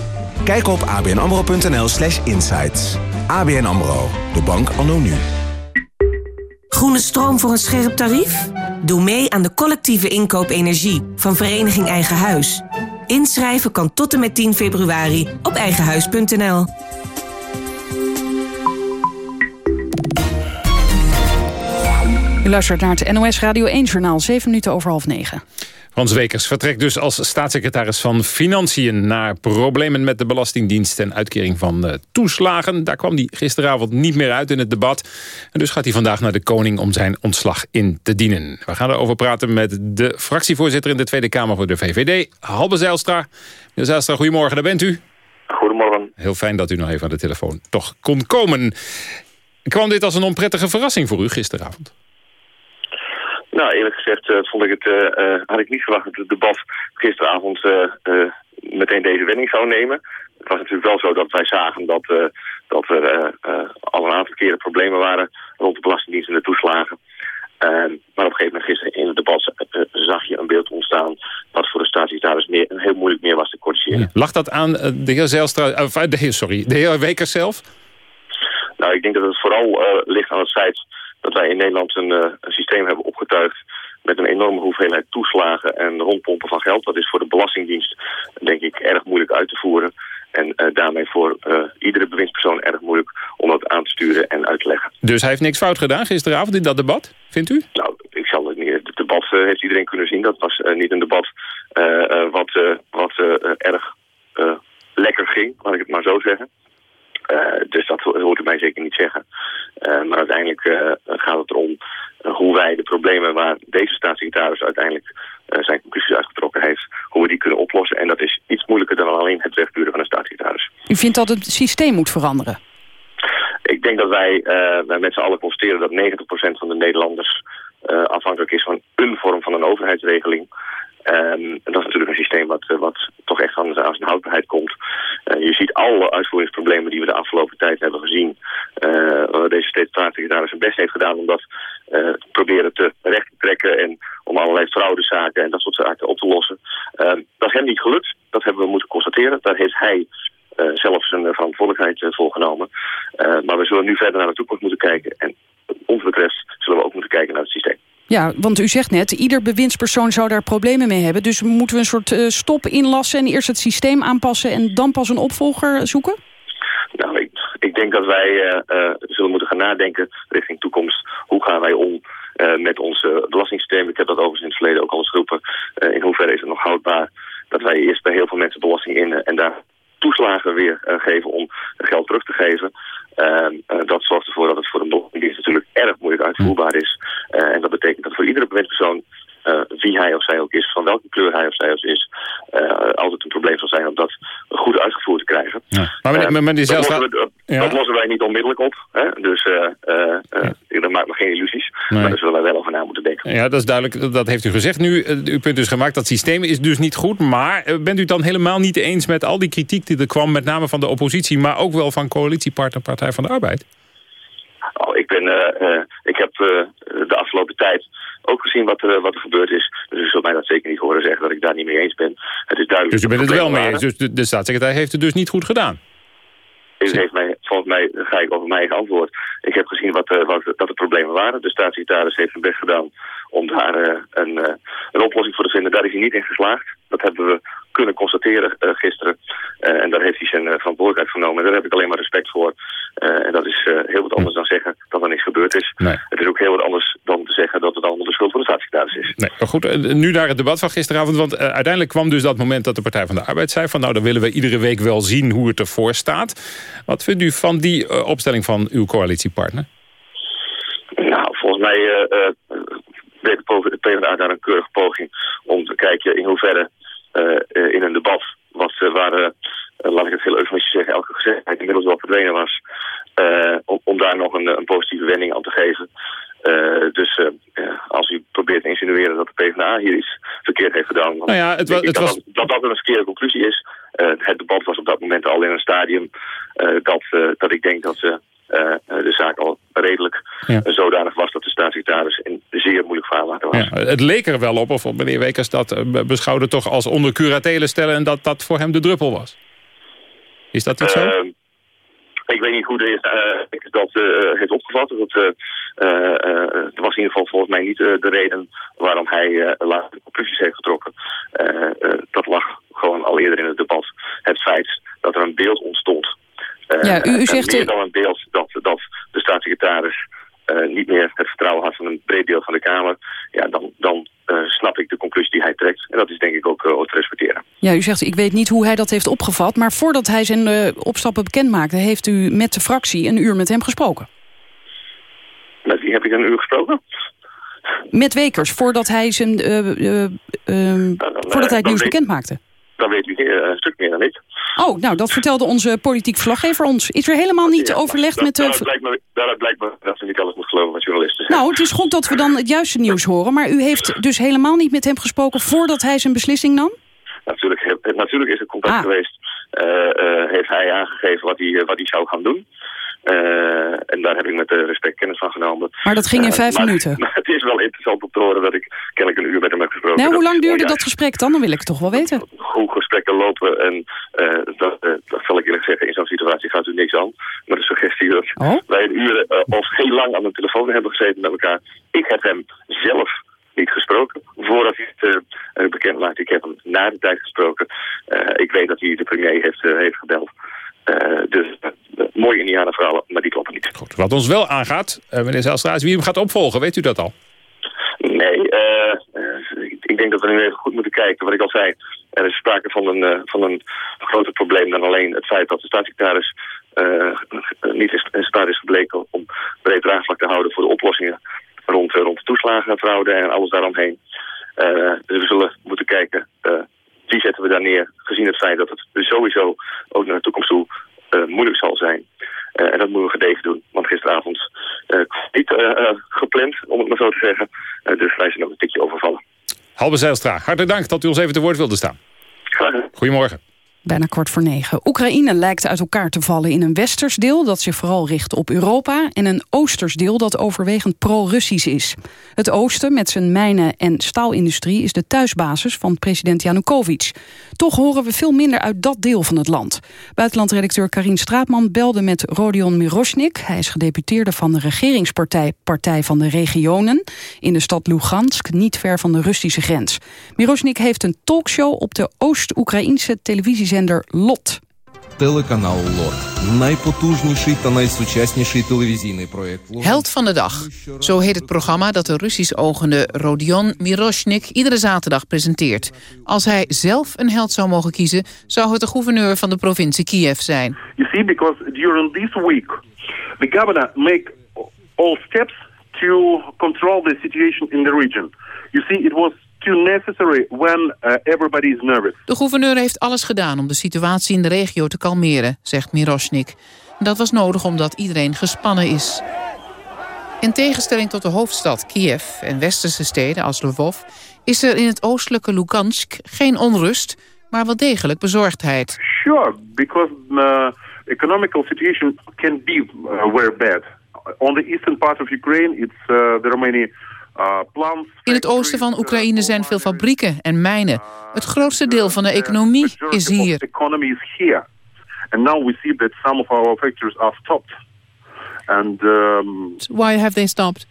Kijk op abnamro.nl slash insights. ABN AMRO, de bank anno nu. Groene stroom voor een scherp tarief? Doe mee aan de collectieve inkoop energie van Vereniging Eigen Huis. Inschrijven kan tot en met 10 februari op eigenhuis.nl. U luistert naar het NOS Radio 1-journaal, 7 minuten over half 9. Frans Wekers vertrekt dus als staatssecretaris van Financiën... naar problemen met de Belastingdienst en uitkering van uh, toeslagen. Daar kwam hij gisteravond niet meer uit in het debat. En dus gaat hij vandaag naar de koning om zijn ontslag in te dienen. We gaan erover praten met de fractievoorzitter in de Tweede Kamer voor de VVD, Halbe Zijlstra. Meneer Zijlstra, goedemorgen, daar bent u. Goedemorgen. Heel fijn dat u nog even aan de telefoon toch kon komen. Kwam dit als een onprettige verrassing voor u gisteravond? Nou, eerlijk gezegd uh, vond ik het, uh, had ik niet verwacht dat het debat gisteravond uh, meteen deze wending zou nemen. Het was natuurlijk wel zo dat wij zagen dat, dat er al een aantal keren problemen waren rond de Belastingdienst en de toeslagen. maar op een gegeven moment gisteren in het debat zag je een beeld ontstaan wat voor de staatssecretaris meer, heel moeilijk meer was te corrigeren. Lag dat aan de heer heer, sorry, de heer Wekers zelf? Nou, ik denk dat het vooral ligt aan het feit dat wij in Nederland een, uh, een, systeem hebben opgetuigd met een enorme hoeveelheid toeslagen en rondpompen van geld. Dat is voor de Belastingdienst, denk ik, erg moeilijk uit te voeren. En uh, daarmee voor uh, iedere bewindspersoon erg moeilijk om dat aan te sturen en uit te leggen. Dus hij heeft niks fout gedaan gisteravond in dat debat, vindt u? Nou, ik zal het niet. Het debat heeft iedereen kunnen zien. Dat was niet een debat wat, wat erg lekker ging, laat ik het maar zo zeggen. Uh, dus dat hoort u mij zeker niet zeggen. Uh, maar uiteindelijk uh, gaat het erom hoe wij de problemen waar deze staatssecretaris uiteindelijk zijn conclusies uitgetrokken heeft, hoe we die kunnen oplossen. En dat is iets moeilijker dan alleen het wegduren van een staatssecretaris. U vindt dat het systeem moet veranderen? Ik denk dat wij, wij met z'n allen constateren dat 90% van de Nederlanders afhankelijk is van een vorm van een overheidsregeling. Um, en dat is natuurlijk een systeem wat, wat toch echt aan, aan zijn houdbaarheid komt. Uh, je ziet alle uitvoeringsproblemen die we de afgelopen tijd hebben gezien. Uh, deze staatssecretaris zijn best heeft gedaan om dat uh, proberen te recht te trekken. En om allerlei fraudezaken en dat soort zaken op te lossen. Dat is hem niet gelukt. Dat hebben we moeten constateren. Daar heeft hij uh, zelf zijn verantwoordelijkheid uh, voor genomen. Uh, maar we zullen nu verder naar de toekomst moeten kijken. En wat ons betreft zullen we ook moeten kijken naar het systeem. Ja, want u zegt net, ieder bewindspersoon zou daar problemen mee hebben. Dus moeten we een soort uh, stop inlassen en eerst het systeem aanpassen... en dan pas een opvolger zoeken? Nou, ik, ik denk dat wij uh, uh, zullen moeten gaan nadenken richting toekomst. Hoe gaan wij om met ons belastingssysteem? Ik heb dat overigens in het verleden ook al eens geroepen. in hoeverre is het nog houdbaar dat wij eerst bij heel veel mensen belasting in... en daar toeslagen weer geven om geld terug te geven... Uh, uh, dat zorgt ervoor dat het voor een belastingdienst natuurlijk erg moeilijk uitvoerbaar is. Uh, en dat betekent dat voor iedere bewindspersoon, wie hij of zij ook is, van welke kleur hij of zij ook is, altijd een probleem zal zijn om dat goed uitgevoerd te krijgen. Ja. Maar meneer, meneer lossen we, ja. dat lossen wij niet onmiddellijk op. Hè? Dus ja. dat maakt me geen illusies. Nee. Maar daar zullen wij wel over na moeten denken. Ja, dat is duidelijk. Dat heeft u gezegd nu. Uw punt is gemaakt. Dat systeem is dus niet goed. Maar bent u het dan helemaal niet eens met al die kritiek die er kwam, met name van de oppositie, maar ook wel van coalitiepartner Partij van de Arbeid? Oh, ik, ben, ik heb de afgelopen tijd ook gezien wat er, wat er gebeurd is. Dus u zult mij dat zeker niet horen zeggen dat ik daar niet mee eens ben. Het is duidelijk. Dus u bent het wel mee eens. Dus de, de staatssecretaris heeft het dus niet goed gedaan? U heeft mij, volgens mij ga ik over mijn eigen antwoord. Ik heb gezien wat, uh, wat, dat de problemen waren. De staatssecretaris heeft zijn best gedaan om daar uh, een, uh, een oplossing voor te vinden. Daar is hij niet in geslaagd. Dat hebben we kunnen constateren gisteren. en daar heeft hij zijn verantwoordelijkheid genomen. En daar heb ik alleen maar respect voor. en dat is heel wat anders dan zeggen dat er niks gebeurd is. Nee. Het is ook heel wat anders dan te zeggen dat het allemaal de schuld van de staatssecretaris is. Nee, maar goed, nu naar het debat van gisteravond. Want uiteindelijk kwam dus dat moment dat de Partij van de Arbeid zei... van nou, dan willen we iedere week wel zien hoe het ervoor staat. Wat vindt u van die opstelling van uw coalitiepartner? Nou, volgens mij uh, deed de PvdA daar een keurige poging om te kijken in hoeverre in een debat, wat, waar, laat ik het heel eufemistisch zeggen, elke gezegdheid inmiddels wel verdwenen was, om, om, daar nog een, een, positieve wending aan te geven. dus als u probeert te insinueren dat de PvdA hier iets verkeerd heeft gedaan... Nou ja, het, het was... dat, dat dat een verkeerde conclusie is. het debat was op dat moment al in een stadium dat, dat ik denk dat ze de zaak al redelijk ja. zodanig was dat de staatssecretaris in zeer moeilijk vaarwater was. Ja, het leek er wel op, of meneer Wekers dat beschouwde toch als onder curatele stellen... en dat dat voor hem de druppel was. Is dat niet zo? Uh, ik weet niet hoe de eerste uh, dat uh, heeft opgevat. Dat, het was in ieder geval volgens mij niet de reden waarom hij later de conclusies heeft getrokken. dat lag gewoon al eerder in het debat. Het feit dat er een beeld ontstond ja, u, u zegt... meer dan een beeld dat, dat de staatssecretaris uh, niet meer het vertrouwen had van een breed deel van de Kamer. Ja, dan, dan uh, snap ik de conclusie die hij trekt. En dat is denk ik ook, uh, ook te respecteren. Ja, u zegt, ik weet niet hoe hij dat heeft opgevat. Maar voordat hij zijn opstappen bekend maakte... heeft u met de fractie een uur met hem gesproken. Met wie heb ik een uur gesproken? Met Wekers, voordat hij, zijn, nou, dan, voordat hij het nieuws bekend maakte. Dan weet u een stuk meer dan ik. Oh, nou, dat vertelde onze politiek verslaggever ons. Is er helemaal niet ja, overlegd dat, met... de. Daaruit blijkt, me, daaruit blijkt me dat ze niet alles moet geloven wat journalisten. Nou, het is goed dat we dan het juiste nieuws horen. Maar u heeft dus helemaal niet met hem gesproken voordat hij zijn beslissing nam? Natuurlijk, natuurlijk is er contact ah. geweest. Uh, uh, heeft hij aangegeven wat hij, wat hij zou gaan doen. Uh, en daar heb ik met respect kennis van genomen. Maar dat ging in vijf maar, minuten? Maar het is wel interessant om te horen dat ik kennelijk een uur met hem heb gesproken. Nou, hoe lang duurde dat, dat gesprek dan? Dan wil ik het toch wel weten. Hoe gesprekken lopen en dat, dat zal ik eerlijk zeggen, in zo'n situatie gaat u niks aan. Maar de suggestie dat oh? wij een uur of heel lang aan de telefoon hebben gezeten met elkaar. Ik heb hem zelf niet gesproken. Voordat hij het uh, bekend maakte, ik heb hem na de tijd gesproken. Uh, ik weet dat hij de premier heeft, uh, heeft gebeld. Dus mooie Indianenverhalen, maar die kloppen niet. Goed, wat ons wel aangaat, meneer Zelstraat, wie hem gaat opvolgen, weet u dat al? Nee, ik denk dat we nu even goed moeten kijken. Wat ik al zei, er is sprake van een, van een groter probleem dan alleen het feit dat de staatssecretaris niet in staat is gebleken om breed draagvlak te houden voor de oplossingen rond, rond de toeslagenfraude en alles daaromheen. Uh, dus we zullen moeten kijken, uh, wie zetten we daar neer, gezien het feit dat het sowieso ook naar de toekomst toe uh, moeilijk zal zijn. en dat moeten we gedegen doen, want gisteravond niet gepland, om het maar zo te zeggen. dus wij zijn nog een tikje overvallen. Halbe Zijlstra, hartelijk dank dat u ons even te woord wilde staan. Graag. Goedemorgen. Bijna kwart voor negen. Oekraïne lijkt uit elkaar te vallen in een westers deel... dat zich vooral richt op Europa... en een oosters deel dat overwegend pro-Russisch is. Het oosten met zijn mijnen- en staalindustrie... is de thuisbasis van president Janukovic. Toch horen we veel minder uit dat deel van het land. Buitenlandredacteur Karin Straatman belde met Rodion Miroshnik. Hij is gedeputeerde van de regeringspartij Partij van de Regionen... in de stad Lugansk, niet ver van de Russische grens. Miroshnik heeft een talkshow op de Oost-Oekraïnse televisie zender LOT. Телеканал ЛОТ. Найпотужніший та найсучасніший телевізійний проєкт. Held van de dag. Zo heet het programma dat de Russisch ogende Rodion Miroshnik iedere zaterdag presenteert. Als hij zelf een held zou mogen kiezen, zou het de gouverneur van de provincie Kiev zijn. You see, because during this week, the governor make all steps to control the situation in the region. You see, it was too necessary when uh, everybody is nervous. De gouverneur heeft alles gedaan om de situatie in de regio te kalmeren, zegt Miroshnik. Dat was nodig omdat iedereen gespannen is. In tegenstelling tot de hoofdstad Kiev en westerse steden als Lvov... is er in het oostelijke Lugansk geen onrust, maar wel degelijk bezorgdheid. Sure, because the economical situation can be uh, very bad. on the eastern part of Ukraine, it's uh, there are many uh, plants. In het oosten van Oekraïne zijn veel fabrieken en mijnen. Het grootste deel van de economie is hier. And now we see that some of our factories are stopped. And um, Why have they stopped?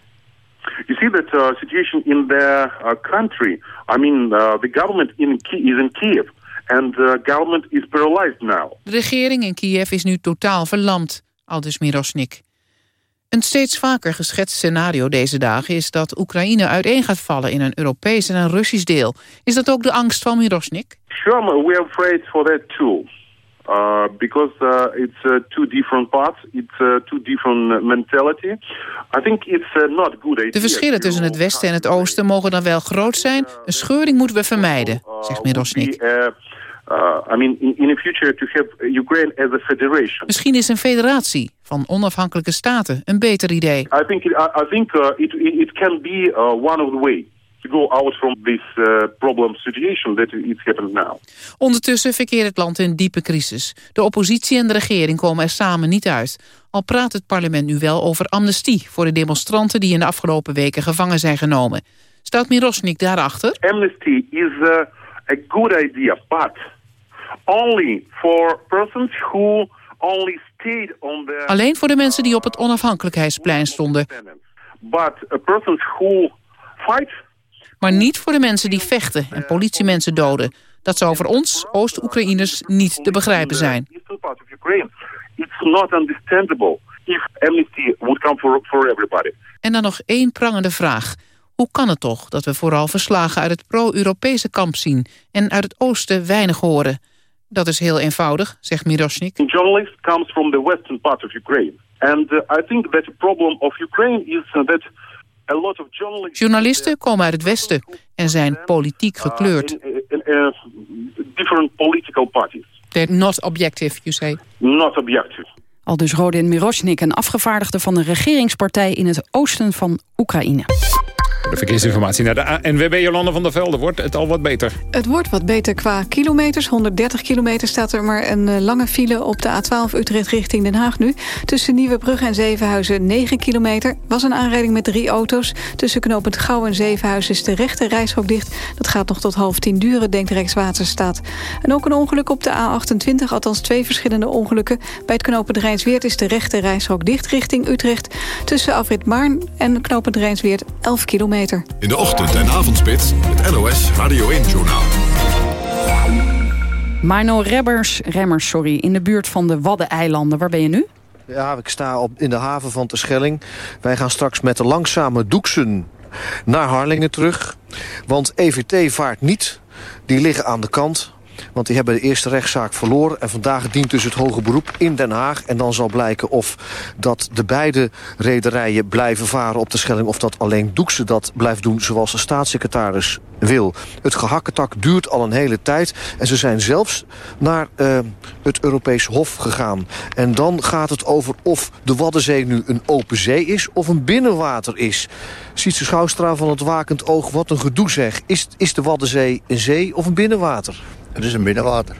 you see that uh, situation in the uh, country. I mean, uh, the government in Ki is in Kiev, and the government is paralyzed now. De regering in Kiev is nu totaal verlamd, aldus Mirosnik. Een steeds vaker geschetst scenario deze dagen is dat Oekraïne uiteen gaat vallen in een Europees en een Russisch deel. Is dat ook de angst van Mirosnik? Sure, we're afraid for that too. Uh, because uh, it's uh, two different parts, it's uh, two different uh, mentality. I think it's uh, not good idea. De verschillen tussen het westen en het oosten mogen dan wel groot zijn. Een scheuring moeten we vermijden, zegt Mirosnik. Uh, I mean, in, in the future to have Ukraine as a federation. Misschien is een federatie van onafhankelijke staten een beter idee. I think it, I, think uh, it, it can be uh, one of the way to go out from this uh, problem situation that it's happened now. Ondertussen verkeert het land in diepe crisis. De oppositie en de regering komen er samen niet uit. Al praat het parlement nu wel over amnestie... voor de demonstranten die in de afgelopen weken gevangen zijn genomen. Staat Mirosnik daarachter? Amnesty is a good idea, but only for persons who only stayed on the... Alleen voor de mensen die op het onafhankelijkheidsplein stonden. But uh, persons who fight Maar niet voor de mensen die vechten en politiemensen doden. Dat zou voor ons, Oost-Oekraïners, niet te begrijpen zijn. eastern part of Ukraine, it's not understandable if amnesty would come for, for everybody. En dan nog één prangende vraag. Hoe kan het toch dat we vooral verslagen uit het pro-Europese kamp zien... en uit het oosten weinig horen? Dat is heel eenvoudig, zegt Mirosnik. A journalist comes from the western part of Ukraine. And uh, I think that the problem of Ukraine is uh, that a lot of journalists... Journalisten komen uit het westen en zijn politiek gekleurd. uh, different political parties, They're not objective, you say. not objective. Al dus Rodin Mirosnik, een afgevaardigde van de regeringspartij in het oosten van Oekraïne. De verkeersinformatie naar de ANWB Jolande van der Velde. Wordt het al wat beter? Het wordt wat beter qua kilometers. 130 kilometer staat er maar een eh, lange file op de A12 Utrecht richting Den Haag nu. Tussen Nieuwebrug en Zevenhuizen 9 kilometer. Was een aanrijding met drie auto's. Tussen knooppunt Gouw en Zevenhuizen is de rechte reishok dicht. Dat gaat nog tot half tien duren, denkt Rijkswaterstaat. En ook een ongeluk op de A28, althans twee verschillende ongelukken. Bij het knooppunt Rijnsweert is de rechte reishok dicht richting Utrecht. Tussen Afrit Maarn en knooppunt Rijnsweert 11 kilometer. In de ochtend- en avondspits, het NOS Radio 1-journaal. Mino Remmers, Remmers sorry, in de buurt van de Waddeneilanden. Waar ben je nu? Ja, ik sta op, in de haven van Terschelling. Wij gaan straks met de langzame doeksen naar Harlingen terug. Want EVT vaart niet. Die liggen aan de kant. Want die hebben de eerste rechtszaak verloren. En vandaag dient dus het hoge beroep in Den Haag. En dan zal blijken of dat de beide rederijen blijven varen op de Schelling... of dat alleen Doekse dat blijft doen zoals de staatssecretaris wil. Het gehakketak duurt al een hele tijd. En ze zijn zelfs naar uh, het Europees Hof gegaan. En dan gaat het over of de Waddenzee nu een open zee is... of een binnenwater is. Sietse Schouwstra van het Wakend Oog, wat een gedoe zeg. Is, is de Waddenzee een zee of een binnenwater? Het is een binnenwater.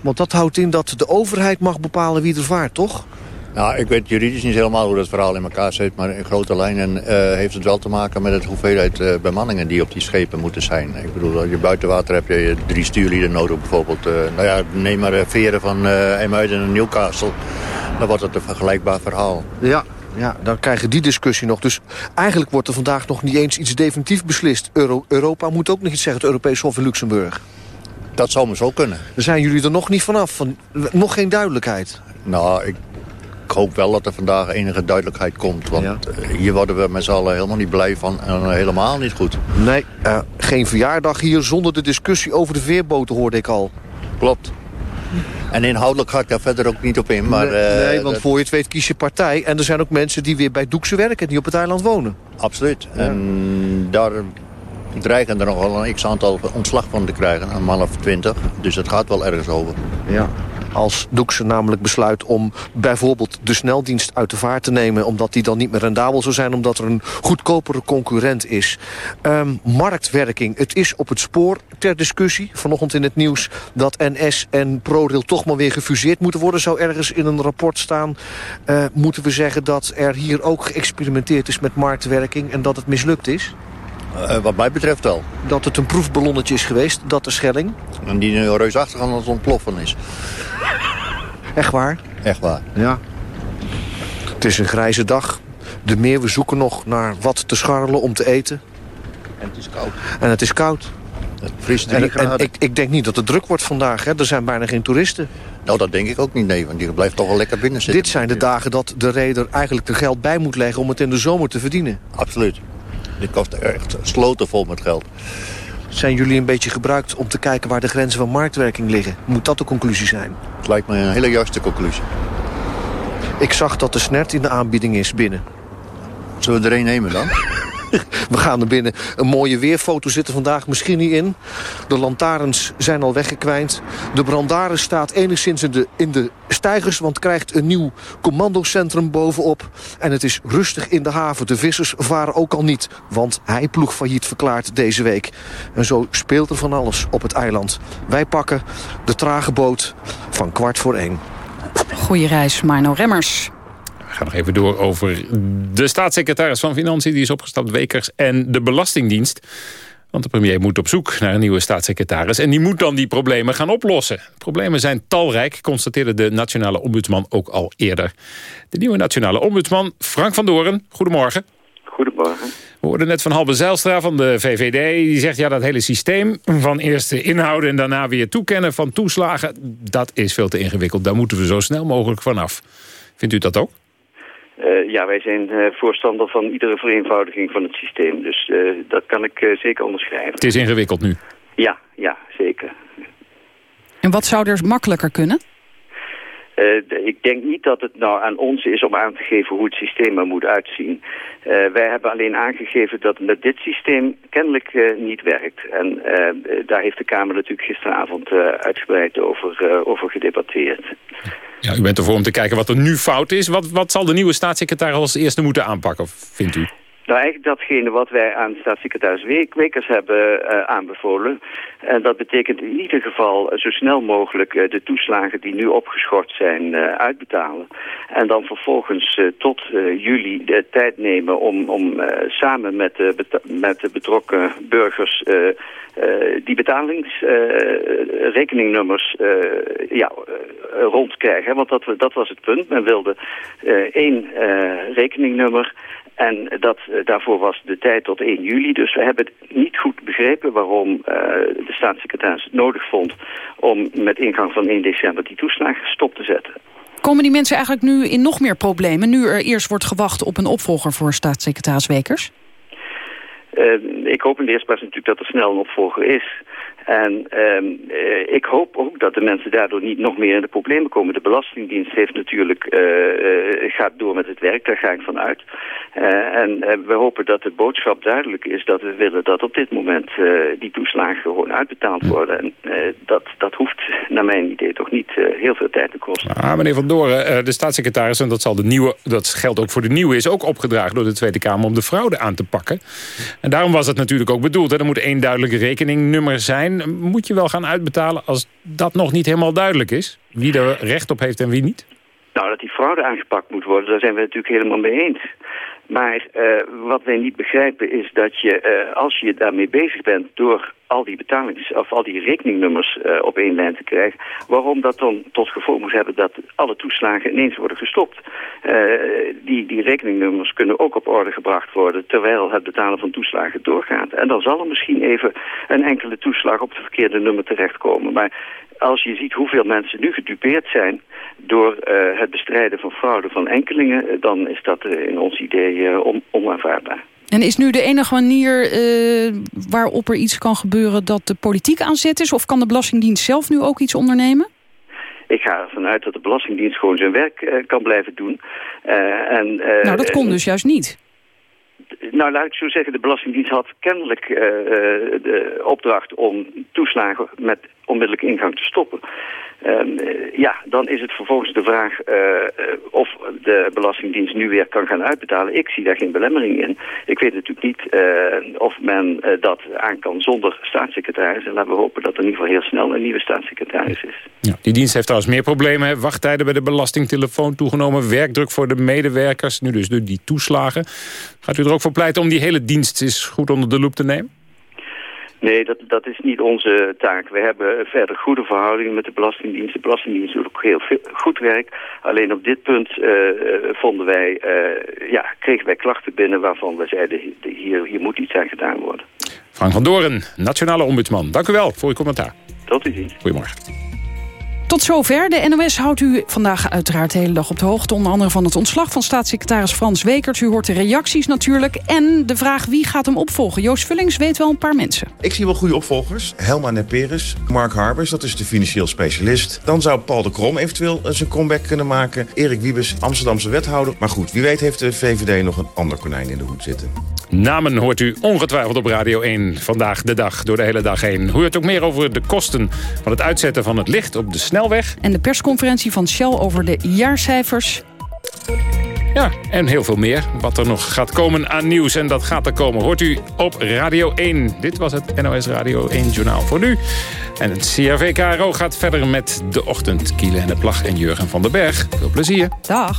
Want dat houdt in dat de overheid mag bepalen wie er vaart, toch? Nou, ik weet juridisch niet helemaal hoe dat verhaal in elkaar zit... maar in grote lijnen uh, heeft het wel te maken met de hoeveelheid uh, bemanningen... die op die schepen moeten zijn. Ik bedoel, als je buiten water heb je drie stuurlieden nodig bijvoorbeeld. Uh, nou ja, neem maar veren van Emuiden en Newcastle. Dan wordt het een vergelijkbaar verhaal. Ja, ja, dan krijgen die discussie nog. Dus eigenlijk wordt er vandaag nog niet eens iets definitief beslist. Euro Europa moet ook nog iets zeggen, het Europees Hof in Luxemburg. Dat zou me zo kunnen. Dan zijn jullie er nog niet vanaf? Van, nog geen duidelijkheid? Nou, ik, ik hoop wel dat er vandaag enige duidelijkheid komt. Want ja. hier worden we met z'n allen helemaal niet blij van. En helemaal niet goed. Nee, uh, geen verjaardag hier zonder de discussie over de veerboten hoorde ik al. Klopt. En inhoudelijk ga ik daar verder ook niet op in. Maar, nee, nee, want dat... voor je het weet kies je partij. En er zijn ook mensen die weer bij Doekse werken... die op het eiland wonen. Absoluut. Ja. En daar dreigen er nog wel een x-aantal ontslag van te krijgen. Een man of twintig. Dus het gaat wel ergens over. Ja. Als Doekse namelijk besluit om bijvoorbeeld de sneldienst uit de vaart te nemen... omdat die dan niet meer rendabel zou zijn... omdat er een goedkopere concurrent is. Ehm, marktwerking, het is op het spoor ter discussie. Vanochtend in het nieuws dat NS en ProRail toch maar weer gefuseerd moeten worden. Zou ergens in een rapport staan. Uh, moeten we zeggen dat er hier ook geëxperimenteerd is met marktwerking... en dat het mislukt is? Uh, wat mij betreft wel. Dat het een proefballonnetje is geweest, dat de Schelling? En die nu reusachtig aan het ontploffen is. Echt waar? Echt waar. Ja. Het is een grijze dag. De meer, we zoeken nog naar wat te scharrelen om te eten. En het is koud. En het is koud. Het vriest drie en, en ik, ik, denk niet dat het druk wordt vandaag. Hè? Er zijn bijna geen toeristen. Nou, dat denk ik ook niet, nee. Want die blijft toch wel lekker binnen zitten. Dit zijn de dagen dat de reder eigenlijk er geld bij moet leggen... om het in de zomer te verdienen. Absoluut. Dit kost echt sloten vol met geld. Zijn jullie een beetje gebruikt om te kijken waar de grenzen van marktwerking liggen? Moet dat de conclusie zijn? Het lijkt me een hele juiste conclusie. Ik zag dat de snert in de aanbieding is binnen. Zullen we er een nemen dan? We gaan er binnen. Een mooie weerfoto zit er vandaag misschien niet in. De lantaarns zijn al weggekwijnd. De brandaren staat enigszins in de, in de stijgers... want krijgt een nieuw commandocentrum bovenop. En het is rustig in de haven. De vissers varen ook al niet, want hij ploeg failliet verklaard deze week. En zo speelt er van alles op het eiland. Wij pakken de trage boot van kwart voor één. Goeie reis, Marno Remmers. We gaan nog even door over de staatssecretaris van Financiën... die is opgestapt, Wekers, en de Belastingdienst. Want de premier moet op zoek naar een nieuwe staatssecretaris... en die moet dan die problemen gaan oplossen. Problemen zijn talrijk, constateerde de nationale ombudsman ook al eerder. De nieuwe nationale ombudsman, Frank van Doren, goedemorgen. Goedemorgen. We hoorden net van Halbe Zijlstra van de VVD. Die zegt, ja, dat hele systeem van eerst inhouden... en daarna weer toekennen van toeslagen... dat is veel te ingewikkeld. Daar moeten we zo snel mogelijk vanaf. Vindt u dat ook? Uh, ja, wij zijn uh, voorstander van iedere vereenvoudiging van het systeem. Dus uh, dat kan ik zeker onderschrijven. Het is ingewikkeld nu? Ja, ja, zeker. En wat zou er makkelijker kunnen? Ik denk niet dat het nou aan ons is om aan te geven hoe het systeem er moet uitzien. wij hebben alleen aangegeven dat met dit systeem kennelijk niet werkt. En daar heeft de Kamer natuurlijk gisteravond uitgebreid over, over gedebatteerd. Ja, u bent ervoor om te kijken wat er nu fout is. Wat, wat zal de nieuwe staatssecretaris als eerste moeten aanpakken, vindt u? Nou, eigenlijk datgene wat wij aan staatssecretaris Wekers hebben uh, aanbevolen. En dat betekent in ieder geval uh, zo snel mogelijk de toeslagen die nu opgeschort zijn uitbetalen. En dan vervolgens tot juli de tijd nemen om, om samen met, met de betrokken burgers die betalingsrekeningnummers ja, rondkrijgen. Want dat, dat was het punt. Men wilde één rekeningnummer en dat, eh, daarvoor was de tijd tot 1 juli. Dus we hebben niet goed begrepen waarom uh, de staatssecretaris het nodig vond... om met ingang van 1 december die toeslagen stop te zetten. Komen die mensen eigenlijk nu in nog meer problemen... nu er eerst wordt gewacht op een opvolger voor staatssecretaris Wekers? Uh, ik hoop in de eerste plaats natuurlijk dat er snel een opvolger is... En ehm, eh, ik hoop ook dat de mensen daardoor niet nog meer in de problemen komen. De Belastingdienst heeft natuurlijk, uh, gaat door met het werk, daar ga ik van uit. en we hopen dat de boodschap duidelijk is dat we willen dat op dit moment die toeslagen gewoon uitbetaald worden. En dat, dat hoeft naar mijn idee toch niet heel veel tijd te kosten. Ah, meneer Van Doren, de staatssecretaris, en dat, zal de nieuwe, dat geldt ook voor de nieuwe, is ook opgedragen door de Tweede Kamer om de fraude aan te pakken. En daarom was het natuurlijk ook bedoeld. Hè? Er moet één duidelijke rekeningnummer zijn moet je wel gaan uitbetalen als dat nog niet helemaal duidelijk is? Wie er recht op heeft en wie niet? Nou, dat die fraude aangepakt moet worden, daar zijn we natuurlijk helemaal mee eens. Maar uh, wat wij niet begrijpen is dat je, uh, als je daarmee bezig bent door al die betalings- of al die rekeningnummers uh, op één lijn te krijgen, waarom dat dan tot gevolg moet hebben dat alle toeslagen ineens worden gestopt. die, die rekeningnummers kunnen ook op orde gebracht worden terwijl het betalen van toeslagen doorgaat. En dan zal er misschien even een enkele toeslag op het verkeerde nummer terechtkomen. Maar als je ziet hoeveel mensen nu gedupeerd zijn door uh, het bestrijden van fraude van enkelingen, dan is dat in ons idee on onaanvaardbaar. En is nu de enige manier waarop er iets kan gebeuren dat de politiek aan zet is? Of kan de Belastingdienst zelf nu ook iets ondernemen? Ik ga ervan uit dat de Belastingdienst gewoon zijn werk kan blijven doen. en, nou, dat kon dus juist niet. Nou, laat ik zo zeggen, de Belastingdienst had kennelijk uh, de opdracht om toeslagen met onmiddellijk ingang te stoppen. Ehm, eh, ja, dan is het vervolgens de vraag eh, eh, of de Belastingdienst nu weer kan gaan uitbetalen. Ik zie daar geen belemmering in. Ik weet natuurlijk niet of men dat aan kan zonder staatssecretaris. En laten we hopen dat er in ieder geval heel snel een nieuwe staatssecretaris is. Ja, die dienst heeft trouwens meer problemen. Wachttijden bij de belastingtelefoon toegenomen. Werkdruk voor de medewerkers. Nu dus die toeslagen. Gaat u er ook voor pleiten om die hele dienst eens goed onder de loep te nemen? Nee, dat, dat is niet onze taak. We hebben verder goede verhoudingen met de Belastingdienst. De Belastingdienst doet ook heel veel, goed werk. Alleen op dit punt uh, vonden wij, uh, ja, kregen wij klachten binnen waarvan we zeiden... hier, hier moet iets aan gedaan worden. Frank van Doren, Nationale Ombudsman. Dank u wel voor uw commentaar. Tot u ziens. Goedemorgen. Tot zover. De NOS houdt u vandaag uiteraard de hele dag op de hoogte. Onder andere van het ontslag van staatssecretaris Frans Wekert. U hoort de reacties natuurlijk. En de vraag wie gaat hem opvolgen. Joost Vullings weet wel een paar mensen. Ik zie wel goede opvolgers. Helma Neperis, Mark Harbers, dat is de financieel specialist. Dan zou Paul de Krom eventueel zijn comeback kunnen maken. Erik Wiebes, Amsterdamse wethouder. Maar goed, wie weet heeft de VVD nog een ander konijn in de hoed zitten. Namen hoort u ongetwijfeld op Radio 1 vandaag de dag, door de hele dag heen. Hoort ook meer over de kosten van het uitzetten van het licht op de snelweg. En de persconferentie van Shell over de jaarcijfers. Ja, en heel veel meer. Wat er nog gaat komen aan nieuws. En dat gaat er komen. Hoort u op Radio 1. Dit was het NOS Radio 1 Journaal voor nu. En het CRV KRO gaat verder met de ochtend. Kiele en de Plag en Jurgen van den Berg. Veel plezier. Dag.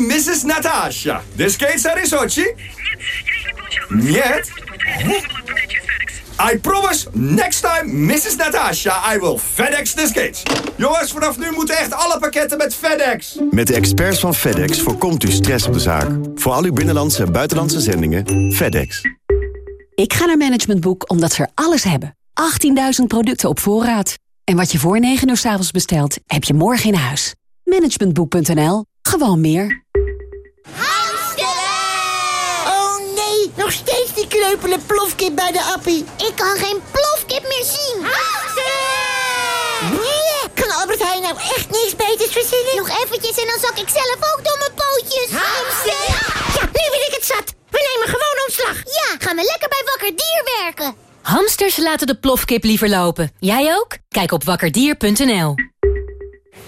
Mrs. Natasha. The skates are in Sochi? Нет. I promise, next time, Mrs. Natasha, I will FedEx the skates. Jongens, vanaf nu moeten echt alle pakketten met FedEx. Met de experts van FedEx voorkomt u stress op de zaak. Voor al uw binnenlandse en buitenlandse zendingen, FedEx. Ik ga naar Management Boek omdat ze er alles hebben. 18.000 producten op voorraad. En wat je voor 9 uur s avonds bestelt, heb je morgen in huis. Managementboek.nl. gewoon meer. Oh nee, nog steeds die kreupele plofkip bij de appie. Ik kan geen plofkip meer zien. Nee, kan Albert Heijn nou echt niks beters verzinnen? Nog eventjes en dan zak ik zelf ook door mijn pootjes. Hamster! Ja, nu ben ik het zat. We nemen gewoon ontslag. Ja, gaan we lekker bij Wakker Dier werken. Hamsters laten de plofkip liever lopen. Jij ook? Kijk op wakkerdier.nl.